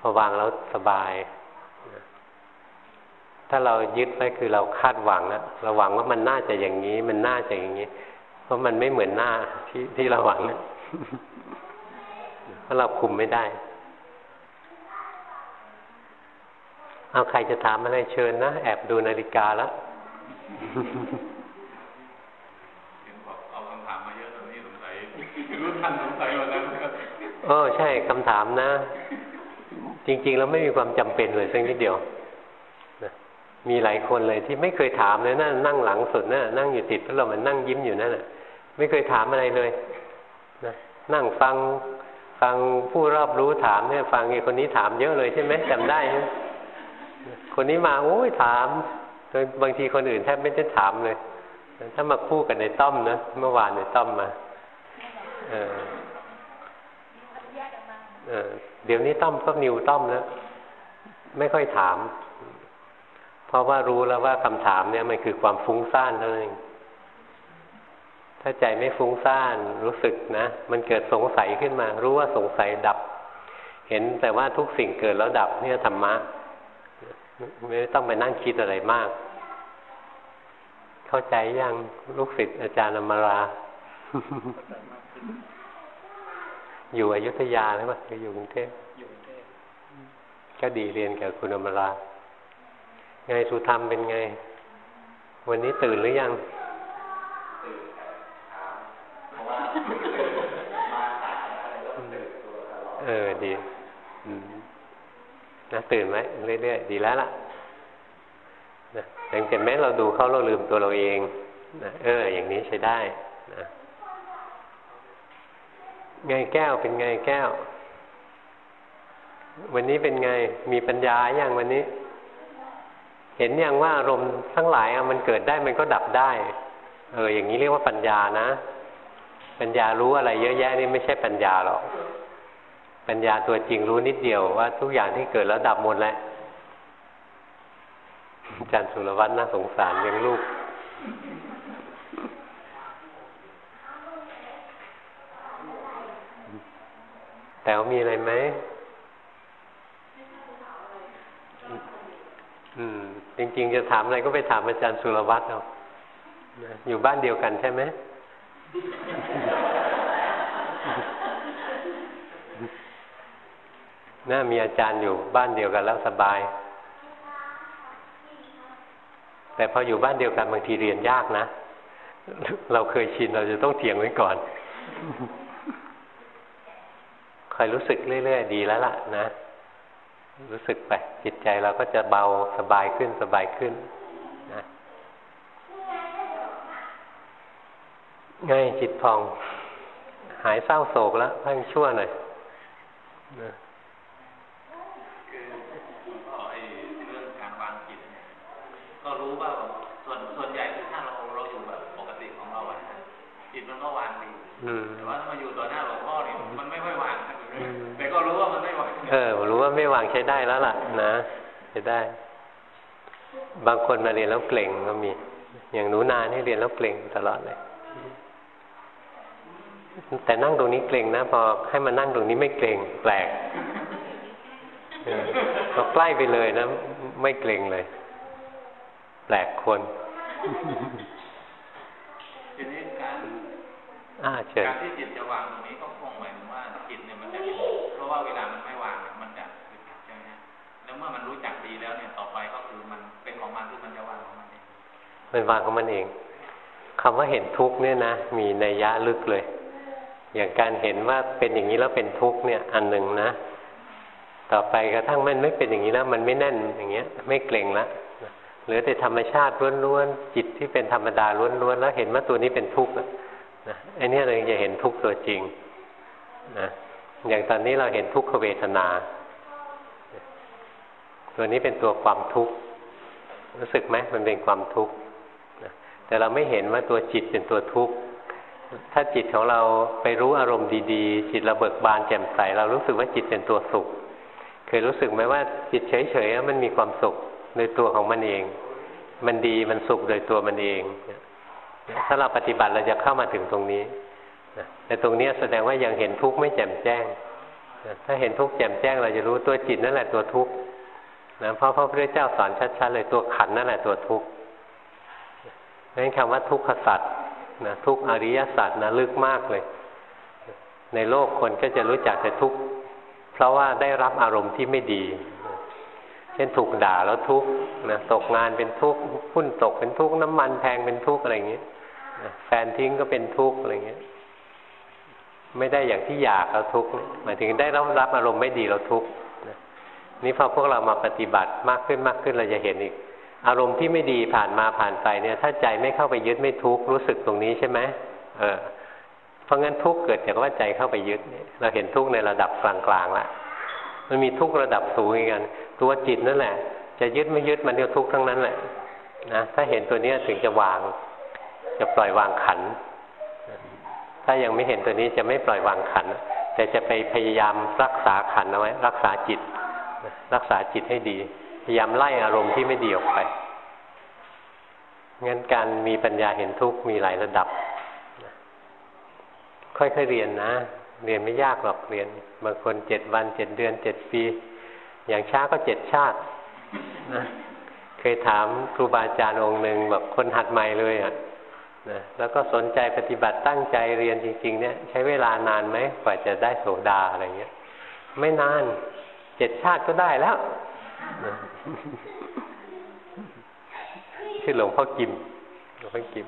พอวางแล้วสบาย ถ้าเรายึดไว้คือเราคาดหวังนะเราหวังว่ามันน่าจะอย่างนี้ มันน่าจะอย่างนี้ เพราะมันไม่เหมือนหน้าที่ที่เราหวังนะเพราะเราคุมไม่ได้ เอาใครจะถามอะไรเชิญนะ แอบดูนาฬิกาแล้วท่านสงสัยวันนั้นเออใช่คำถามนะ จริง ๆ แล้วไม่มีความจำเป็นเลยสักนิดเดียวนะมีหลายคนเลยที่ไม่เคยถามเลยนะนั่งหลังสุดนะนั่งอยู่ติดพัดลมมันนั่งยิ้มอยู่นั่นแหะไม่เคยถามอะไรเลยนะนั่งฟังฟังผู้รอบรู้ถามเนี่ย ฟังไอ้คนนี้ถามเยอะเลยใช่ไหมจำได้ไหม คนนี้มาโอ้ยถามบางทีคนอื่นแทบไม่ได้ถามเลย ถ้ามาคู่กันในต้อมนะเมื่อวานในต้อมมาเออเออเดี๋ยวนี้ต้อมก็นิวต้อมแล้วไม่ค่อยถาม เพราะว่ารู้แล้วว่าคำถามเนี่ยมันคือความฟุ้งซ่านเท่านั้นเองถ้าใจไม่ฟุ้งซ่านรู้สึกนะ มันเกิดสงสัยขึ้นมา รู้ว่าสงสัยดับ เห็นแต่ว่าทุกสิ่งเกิดแล้วดับเนี่ยธรรมะ ไม่ต้องไปนั่งคิดอะไรมาก เข้าใจยังลูกศิษย์อาจารย์อมรา อยู่อยุธยาหรือเปล่าหรืออยู่กรุงเทพอยู่กรุงเทพก็ดีเรียนกับคุณอมรา ไงสุธรรมเป็นไง วันนี้ตื่นหรือยังเออดี นะตื่นไหมเรื่อยๆดีแล้วล่ะนะแต่แม้เราดูเขาเราลืมตัวเราเองนะเออ อย่างนี้ใช้ได้นะไงแก้วเป็นไงแก้ว วันนี้เป็นไงมีปัญญาอย่างวันนี้เเห็นอย่างว่าอารมณ์ทั้งหลายมันเกิดได้มันก็ดับได้ เออ อย่างนี้เรียกว่าปัญญานะ ปัญญารู้อะไรเยอะแยะนี่ไม่ใช่ปัญญาหรอก ปัญญาตัวจริงรู้นิดเดียวว่าทุกอย่างที่เกิดแล้วดับหมดแล้วอาจารย์สุรวัตรน่าสงสารเลี้ยงลูก แต่ว่ามีอะไรไหมอืม จริง ๆ จะถามอะไรก็ไปถามอาจารย์สุรวัตรเอาอยู่บ้านเดียวกันใช่ไหม น่ามีอาจารย์อยู่บ้านเดียวกันแล้วสบาย แต่พออยู่บ้านเดียวกันบางทีเรียนยากนะ เราเคยชินเราจะต้องเถียงไว้ก่อนคอยรู้สึกเรื่อยๆดีแล้วล่ะนะ รู้สึกไปจิตใจเราก็จะเบาสบายขึ้นสบายขึ้นนะไงจิตพอง หายเศร้าโศกแล้วเพังชั่วหน่อยนะคือก็ไอเรื่องการวางจิตเนี่ยก็รู้ว่าส่วนส่วนใหญ่คือถ้าเราเราอยู่แบบปกติของเราอะจิตมันก็วางดี แต่ว่าถ้ามาอยู่ต่อหน้าหลวงพ่อเนี่ยมันไม่ค่อยวางแต่ก็รู้ว่ามันไม่วางเออ รู้ว่าไม่วางใช้ได้แล้วล่ะ นะใช้ได้ บางคนมาเรียนแล้วเกร็งก็มี อย่างหนูนานี่เรียนแล้วเกร็งตลอดเลย แต่นั่งตรงนี้เกร็งนะพอให้มานั่งตรงนี้ไม่เกร็งแปลกพอใกล้ไปเลยนะ ไม่เกร็งเลย แปลกคนทีนี้การ อ่าเชิญการที่จิตจะวางตรงนี้ก็คงหมายถึงว่าจิตเนี่ยมันจะเห็นเพราะว่าเวลามันไม่วางมันจะใช่ไหมแล้วเมื่อมันรู้จักดีแล้วเนี่ยต่อไปก็คือมันเป็นของมันที่มันจะวางของมันเองมันวางของมันเองคำว่าเห็นทุกเนี่ยนะมีในยะลึกเลย อย่างการเห็นว่าเป็นอย่างนี้แล้วเป็นทุกข์เนี่ยอันหนึ่งนะ ต่อไปกระทั่งมันไม่เป็นอย่างนี้แล้ว มันไม่แน่นอย่างเงี้ย ไม่เกร็งละเหลือแต่ธรรมชาติล้วนๆจิตที่เป็นธรรมดาล้วนๆแล้วเห็นว่าตัวนี้เป็นทุกข์ นะไอ้นี่เราจะเห็นทุกข์ตัวจริงนะอย่างตอนนี้เราเห็นทุกขเวทนา ตัวนี้เป็นตัวความทุกข์รู้สึกไหมมันเป็นความทุกข์แต่เราไม่เห็นว่าตัวจิตเป็นตัวทุกข์ถ้าจิตของเราไปรู้อารมณ์ดีๆ จิตเราเบิกบานแจ่มใสเรารู้สึกว่าจิตเป็นตัวสุข เคยรู้สึกไหมว่าจิตเฉยๆมันมีความสุขโดยตัวของมันเอง มันดีมันสุขโดยตัวมันเอง ถ้าเราปฏิบัติเราจะเข้ามาถึงตรงนี้แต่ตรงนี้แสดงว่ายังเห็นทุกข์ไม่แจ่มแจ้ง ถ้าเห็นทุกข์แจ่มแจ้งเราจะรู้ตัวจิตนั่นแหละตัวทุกข์นะเพราะพระพุทธเจ้าสอนชัดๆเลยตัวขันนั่นแหละตัวทุกข์นั้นคำว่าทุกขสัตว์นะทุกอริยสัจนะลึกมากเลย ในโลกคนก็จะรู้จักแต่ทุกข์เพราะว่าได้รับอารมณ์ที่ไม่ดี เช่นถูกด่าแล้วทุกนะตกงานเป็นทุกข์หุ้นตกเป็นทุกข์น้ำมันแพงเป็นทุกข์อะไรอย่างเงี้ แฟนทิ้งก็เป็นทุกข์อะไรเงี้ย ไม่ได้อย่างที่อยากเราทุกข์หมายถึงได้รับรับอารมณ์ไม่ดีเราทุกข์นี่พอพวกเรามาปฏิบัติมากขึ้นมากขึ้นเราจะเห็นอีก อารมณ์ที่ไม่ดีผ่านมาผ่านไปเนี่ย ถ้าใจไม่เข้าไปยึดไม่ทุกข์รู้สึกตรงนี้ใช่ไหมเออ เพราะงั้นทุกข์เกิดจากว่าใจเข้าไปยึดเราเห็นทุกข์ในระดับกลางๆละมันมีทุกข์ระดับสูงอีกกันตัวจิตนั่นแหละ จะยึดไม่ยึดมันเดียวทุกข์ทั้งนั้นแหละนะถ้าเห็นตัวนี้ถึงจะวาง จะปล่อยวางขัน ถ้ายังไม่เห็นตัวนี้จะไม่ปล่อยวางขัน แต่จะไปพยายามรักษาขันเอาไว้รักษาจิต รักษาจิตให้ดี พยายามไล่อารมณ์ที่ไม่ดีออกไปงั้นการมีปัญญาเห็นทุกข์มีหลายระดับ ค่อยๆเรียนนะ เรียนไม่ยากหรอกเรียน บางคนเจ็ดวันเจ็ดเดือนเจ็ดปี อย่างช้าก็เจ็ดชาตินะเคยถามครูบาอาจารย์องค์หนึ่งแบบคนหัดใหม่เลยอะ่ะ นะแล้วก็สนใจปฏิบัติตั้งใจเรียนจริง ๆ เนี่ย ใช้เวลานานไหมกว่าจะได้โสดาอะไรเงี้ย ไม่นานเจ็ดชาติก็ได้แล้วชื่อหลวงพ่อกิมหลวงพ่อกิม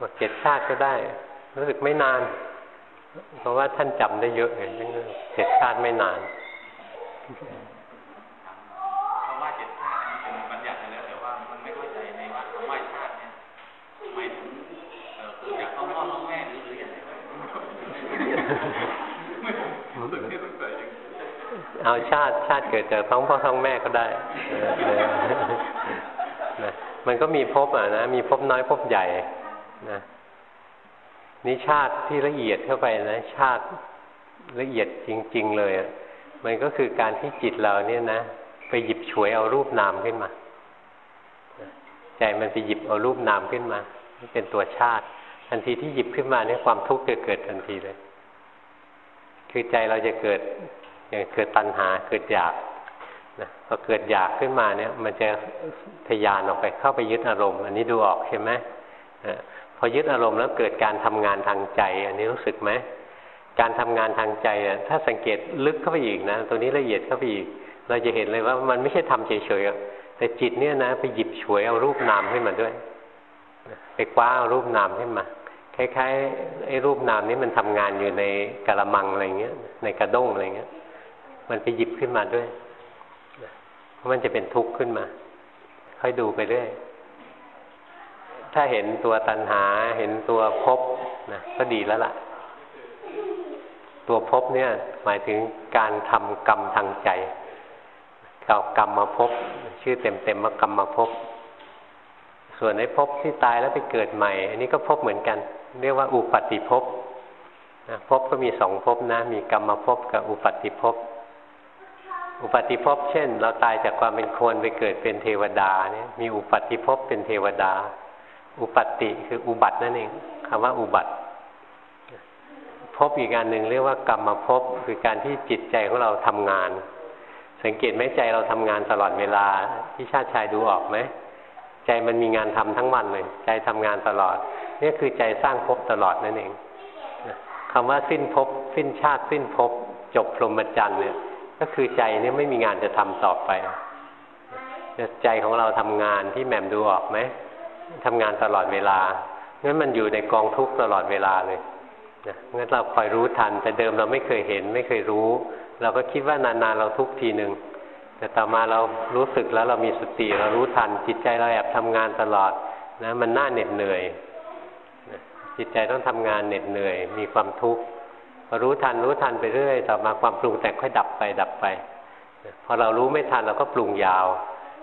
บอกเจ็ดชาติก็ได้ รู้สึกไม่นาน เพราะว่าท่านจำได้เยอะไงเจ็ดชาติไม่นาน เอาชาติชาติเกิดจากท้องพ่อท้องแม่ก็ได้นะมันก็มีภพอะนะมีภพน้อยภพใหญ่นะนี่ชาติที่ละเอียดเข้าไปนะ ชาติละเอียดจริง ๆ เลยมันก็คือการที่จิตเราเนี่ยนะไปหยิบฉวยเอารูปนามขึ้นมาใจมันไปหยิบเอารูปนามขึ้นมาเป็นตัวชาติ ทันทีที่หยิบขึ้นมาเนี่ยความทุกข์จะเกิดทันทีเลย คือใจเราจะเกิด อย่างเกิดตัณหาเกิดอยากนะพอเกิดอยากขึ้นมาเนี่ย มันจะทยานออกไปเข้าไปยึดอารมณ์ อันนี้ดูออกใช่ไหมพอยึดอารมณ์แล้วเกิดการทำงานทางใจ อันนี้รู้สึกไหมการทำงานทางใจอะถ้าสังเกตลึกเข้าไปอีกนะตัวนี้ละเอียดเข้าไปอีก เราจะเห็นเลยว่ามันไม่ใช่ทำเฉยๆแต่จิตเนี่ยนะไปหยิบฉวยเอารูปนามขึ้นมาด้วยไปคว้าเอารูปนามขึ้นมาคล้ายๆไอ้รูปนามนี้มันทำงานอยู่ในกะละมังอะไรเงี้ย ในกระด้งอะไรเงี้ย มันไปหยิบขึ้นมาด้วยเพราะมันจะเป็นทุกข์ขึ้นมา ค่อยดูไปเรื่อยถ้าเห็นตัวตัณหา เห็นตัวภพนะก็ดีแล้วล่ะ ตัวภพเนี่ย หมายถึงการทำกรรมทางใจเก่ากรรมมาภพชื่อเต็มๆว่ากรรมมาภพส่วนในภพที่ตายแล้วไปเกิดใหม่ อันนี้ก็ภพเหมือนกัน เรียกว่าอุปัติภพภพก็มีสองภพนะ มีกรรมภพกับอุปัติภพ อุปัติภพเช่น เราตายจากความเป็นคนไปเกิดเป็นเทวดาเนี่ยมีอุปัติภพเป็นเทวดา อุปติคืออุบัตินั่นเองคำว่าอุบัติภพอีกอันหนึ่งเรียกว่ากรรมภพคือการที่จิตใจของเราทำงาน สังเกตไหมใจเราทำงานตลอดเวลาที่ชาติชายดูออกไหมใจมันมีงานทำทั้งวันเลย ใจทำงานตลอดนี่คือใจสร้างภพตลอดนั่นเองคำว่าสิ้นภพสิ้นชาติสิ้นภพจบพรหมจรรย์เนี่ย ก็คือใจเนี่ยไม่มีงานจะทำต่อไปใจของเราทำงานที่แหม่มดูออกไหมทำงานตลอดเวลางั้นมันอยู่ในกองทุกข์ตลอดเวลาเลยนะงั้นเราคอยรู้ทัน แต่เดิมเราไม่เคยเห็น ไม่เคยรู้ เราก็คิดว่านานๆเราทุกทีหนึ่งแต่ต่อมาเรารู้สึกแล้วเรามีสติเรารู้ทัน จิตใจเราแอบทำงานตลอดนะมันน่าเหน็ดเหนื่อยจิตใจต้องทำงานเหน็ดเหนื่อย มีความทุกข์ พอรู้ทันรู้ทันไปเรื่อย ต่อมาความปรุงแต่งค่อยดับไปดับไป พอเรารู้ไม่ทันเราก็ปรุงยาว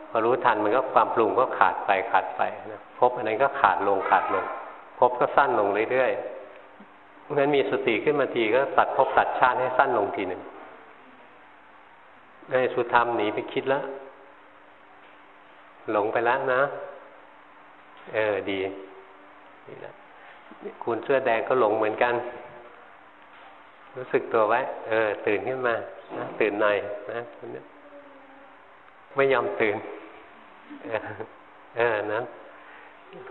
พอรู้ทันมันก็ความปรุงก็ขาดไปขาดไปนะพบอันนั้นก็ขาดลงขาดลงพบก็สั้นลงเรื่อยๆเพราะฉะนั้นมีสติขึ้นมาทีก็ตัดพบตัดชาติให้สั้นลงทีหนึ่งไอ้สุธรรมหนีไปคิดแล้วหลงไปแล้วนะ เออดีดีแล้วคุณเสื้อแดงก็หลงเหมือนกัน รู้สึกตัวไว้ เออ ตื่นขึ้นมานะตื่นหน่อยนะไม่ยอมตื่น เออนะ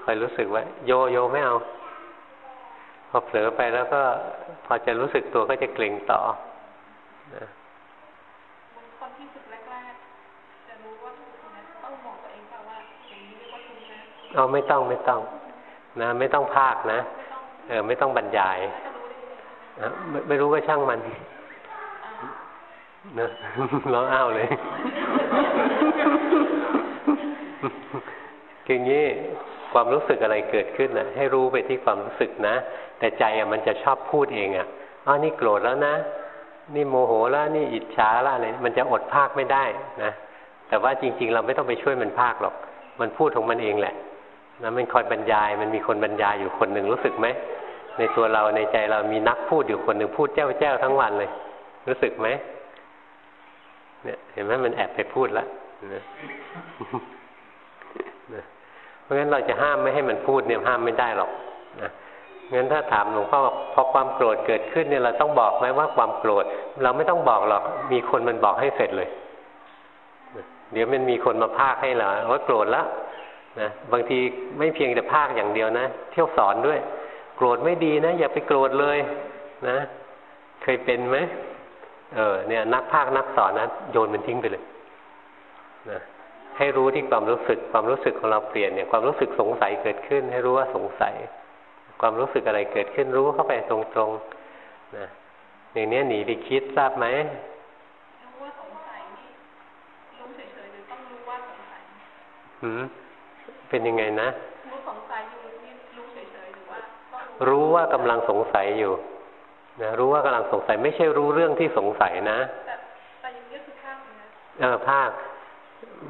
คอยรู้สึกไว้ โยโยไม่เอา พอเผลอไปแล้วก็ พอจะรู้สึกตัวก็จะเกร็งต่อนะเอาไม่ต้องไม่ต้อง นะ ไม่ต้องภาคนะ เออ ไม่ต้องบรรยายนะ ไม่ไม่รู้ก็ช่างมันเนอะร้องอ้าวเลยคืองี้ความรู้สึกอะไรเกิดขึ้นนะให้รู้ไปที่ความรู้สึกนะ แต่ใจอะมันจะชอบพูดเองอะอ๋อนี่โกรธแล้วนะ นี่โมโหแล้วนี่อิจฉาแล้วอะไรมันจะอดภาคไม่ได้นะแต่ว่าจริง ๆ เราไม่ต้องไปช่วยมันภาคหรอก มันพูดของมันเองแหละนะมันคอยบรรยาย มันมีคนบรรยายอยู่คนหนึ่งรู้สึกไหม ในตัวเราในใจเรามีนักพูดอยู่คนหนึ่งพูดแจ้วแจ้วทั้งวันเลย รู้สึกไหมเนี่ยเห็นไหมมันแอบไปพูดแล้วนะเพราะงั้นเราจะห้ามไม่ให้มันพูดเนี่ยห้ามไม่ได้หรอกนะงั้นถ้าถามหลวงพ่อพอความโกรธเกิดขึ้นเนี่ยเราต้องบอกไหมว่าความโกรธ เราไม่ต้องบอกหรอก มีคนมันบอกให้เสร็จเลย เดี๋ยวมันมีคนมาพากให้เราว่าโกรธแล้วนะบางทีไม่เพียงแต่ภาคอย่างเดียวนะ เที่ยวสอนด้วย โกรธไม่ดีนะ อย่าไปโกรธเลย นะ เคยเป็นไหมเออเนี่ย นักภาคนักสอนนะโยนมันทิ้งไปเลยนะให้รู้ที่ความรู้สึกความรู้สึกของเราเปลี่ยนเนี่ยความรู้สึกสงสัยเกิดขึ้น ให้รู้ว่าสงสัย ความรู้สึกอะไรเกิดขึ้นรู้เข้าไปตรงๆนะอย่างนี้หนีไปคิดทราบไหมรู้ว่าสงสัยนี่รู้เฉยๆหรือต้องรู้ว่าสงสัยหืมเป็นยังไงนะรู้สงสัยอยู่รู้เฉยๆหรือว่า รู้ว่ากำลังสงสัยอยู่นะรู้ว่ากำลังสงสัย ไม่ใช่รู้เรื่องที่สงสัยนะแต่แต่อย่างนี้คือเออภาค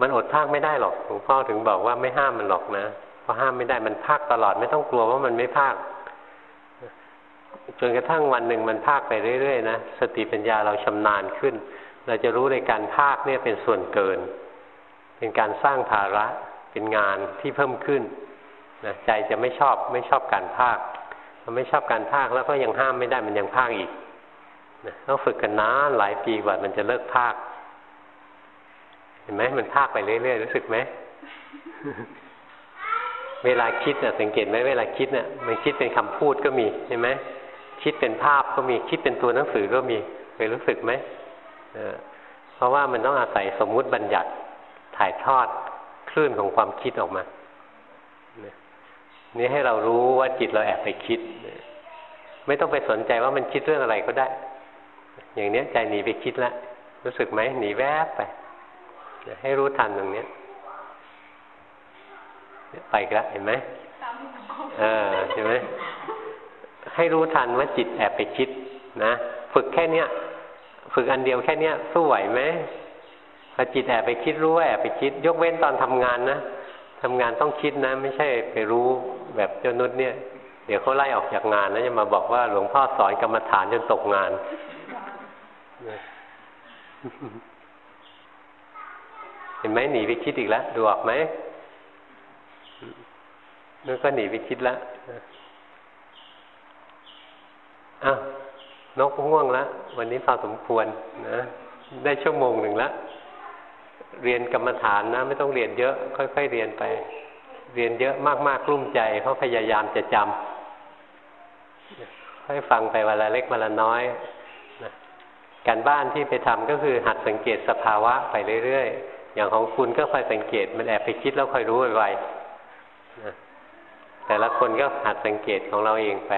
มันอดภาคไม่ได้หรอกหลวงพ่อถึงบอกว่าไม่ห้ามมันหรอกนะเพราะห้ามไม่ได้มันภาคตลอดไม่ต้องกลัวว่ามันไม่ภาคจนกระทั่งวันหนึ่งมันภาคไปเรื่อยๆนะสติปัญญาเราชำนาญขึ้น เราจะรู้ในการภาคเนี่ยเป็นส่วนเกิน เป็นการสร้างภาระเป็นงานที่เพิ่มขึ้นนะใจจะไม่ชอบไม่ชอบการภาค มันไม่ชอบการภาคแล้วก็ยังห้ามไม่ได้มันยังภาคอีกนะต้องฝึกกันนานหลายปีกว่ามันจะเลิกภาค เห็นไหมมันภาคไปเรื่อยๆรู้สึกไหมเวลาคิดน่ะสังเกตไหมเวลาคิดน่ะมันคิดเป็นคำพูดก็มีใช่ไหมคิดเป็นภาพก็มีคิดเป็นตัวหนังสือก็มีเคยรู้สึกไหมเพราะว่ามันต้องอาศัยสมมุติบัญญัติถ่ายทอดคลื่นของความคิดออกมา นี่ให้เรารู้ว่าจิตเราแอบไปคิด ไม่ต้องไปสนใจว่ามันคิดเรื่องอะไรก็ได้ อย่างนี้ใจหนีไปคิดแล้วรู้สึกไหมหนีแวบไปให้รู้ทันตรงนี้ไปกแล้วเห็นไหมเออเห็นไหมให้รู้ทันว่าจิตแอบไปคิดนะฝึกแค่เนี้ยฝึกอันเดียวแค่เนี้ยสู้ไหวไหมพอจิตแอบไปคิดรู้ว่าแอบไปคิด ยกเว้นตอนทำงานนะทำงานต้องคิดนะ ไม่ใช่ไปรู้ แบบเจ้านุชเนี่ย เดี๋ยวเขาไล่ออกจากงานแล้วจะมาบอกว่าหลวงพ่อสอนกรรมฐานจนตกงานเห็นไหมหนีไปคิดอีกแล้วดูออกไหมนั่นก็หนีไปคิดแล้วอ้าวนกง่วงแล้ววันนี้พอสมควรนะ ได้ชั่วโมงหนึ่งแล้วเรียนกรรมฐานนะ ไม่ต้องเรียนเยอะ ค่อย ๆ เรียนไป เรียนเยอะมากๆกลุ้มใจเพราะพยายามจะจำค่อยฟังไปวันละเล็กวันละน้อยนะการบ้านที่ไปทำก็คือหัดสังเกตสภาวะไปเรื่อยๆ อย่างของคุณก็คอยสังเกตมันแอบไปคิดแล้วคอยรู้ไวๆนะแต่ละคนก็หัดสังเกตของเราเองไป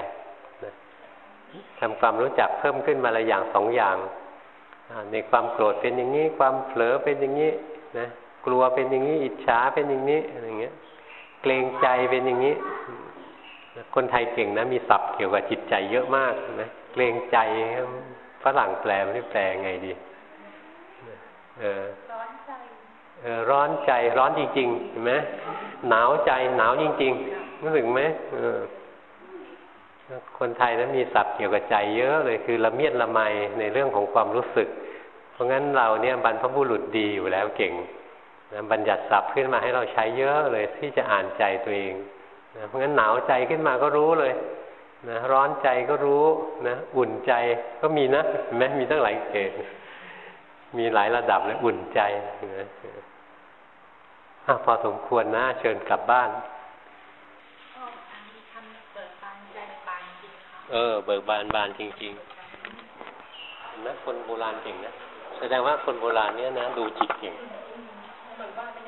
ทำความรู้จักเพิ่มขึ้นมาละอย่างสองอย่างในความโกรธเป็นอย่างนี้ ความเผลอเป็นอย่างนี้นะกลัวเป็นอย่างนี้ อิจฉาเป็นอย่างนี้อะไรเงี้ย รงใจเป็นอย่างนี้ คนไทยเก่งนะ มีศัพท์เกี่ยวกับจิตใจเยอะมากนะเกรงใจฝรั่งแปลไม่แปลไงดีเออร้อนใจเออร้อนใจร้อนจริงๆเห็นไหมหนาวใจหนาวจริงๆรู้สึกไหมเออคนไทยนั้นมีศัพท์เกี่ยวกับใจเยอะเลยคือละเมียดละไมในเรื่องของความรู้สึก เพราะงั้นเราเนี่ยบรรพบุรุษดีอยู่แล้วเก่ง นะบัญญัติศัพท์ขึ้นมาให้เราใช้เยอะเลยที่จะอ่านใจตัวเองนะเพราะงั้นหนาวใจขึ้นมาก็รู้เลยนะร้อนใจก็รู้นะอุ่นใจก็มีนะเห็นไหมมีตั้งหลายเกณฑ์มีหลายระดับเลยอุ่นใจนะพอสมควรนะ เชิญกลับบ้านเออ เบิกบานบานจริงๆเห็นไหมคนโบราณเก่งนะแสดงว่าคนโบราณเนี้ยนะดูจิตเก่ง มันบ้านไม่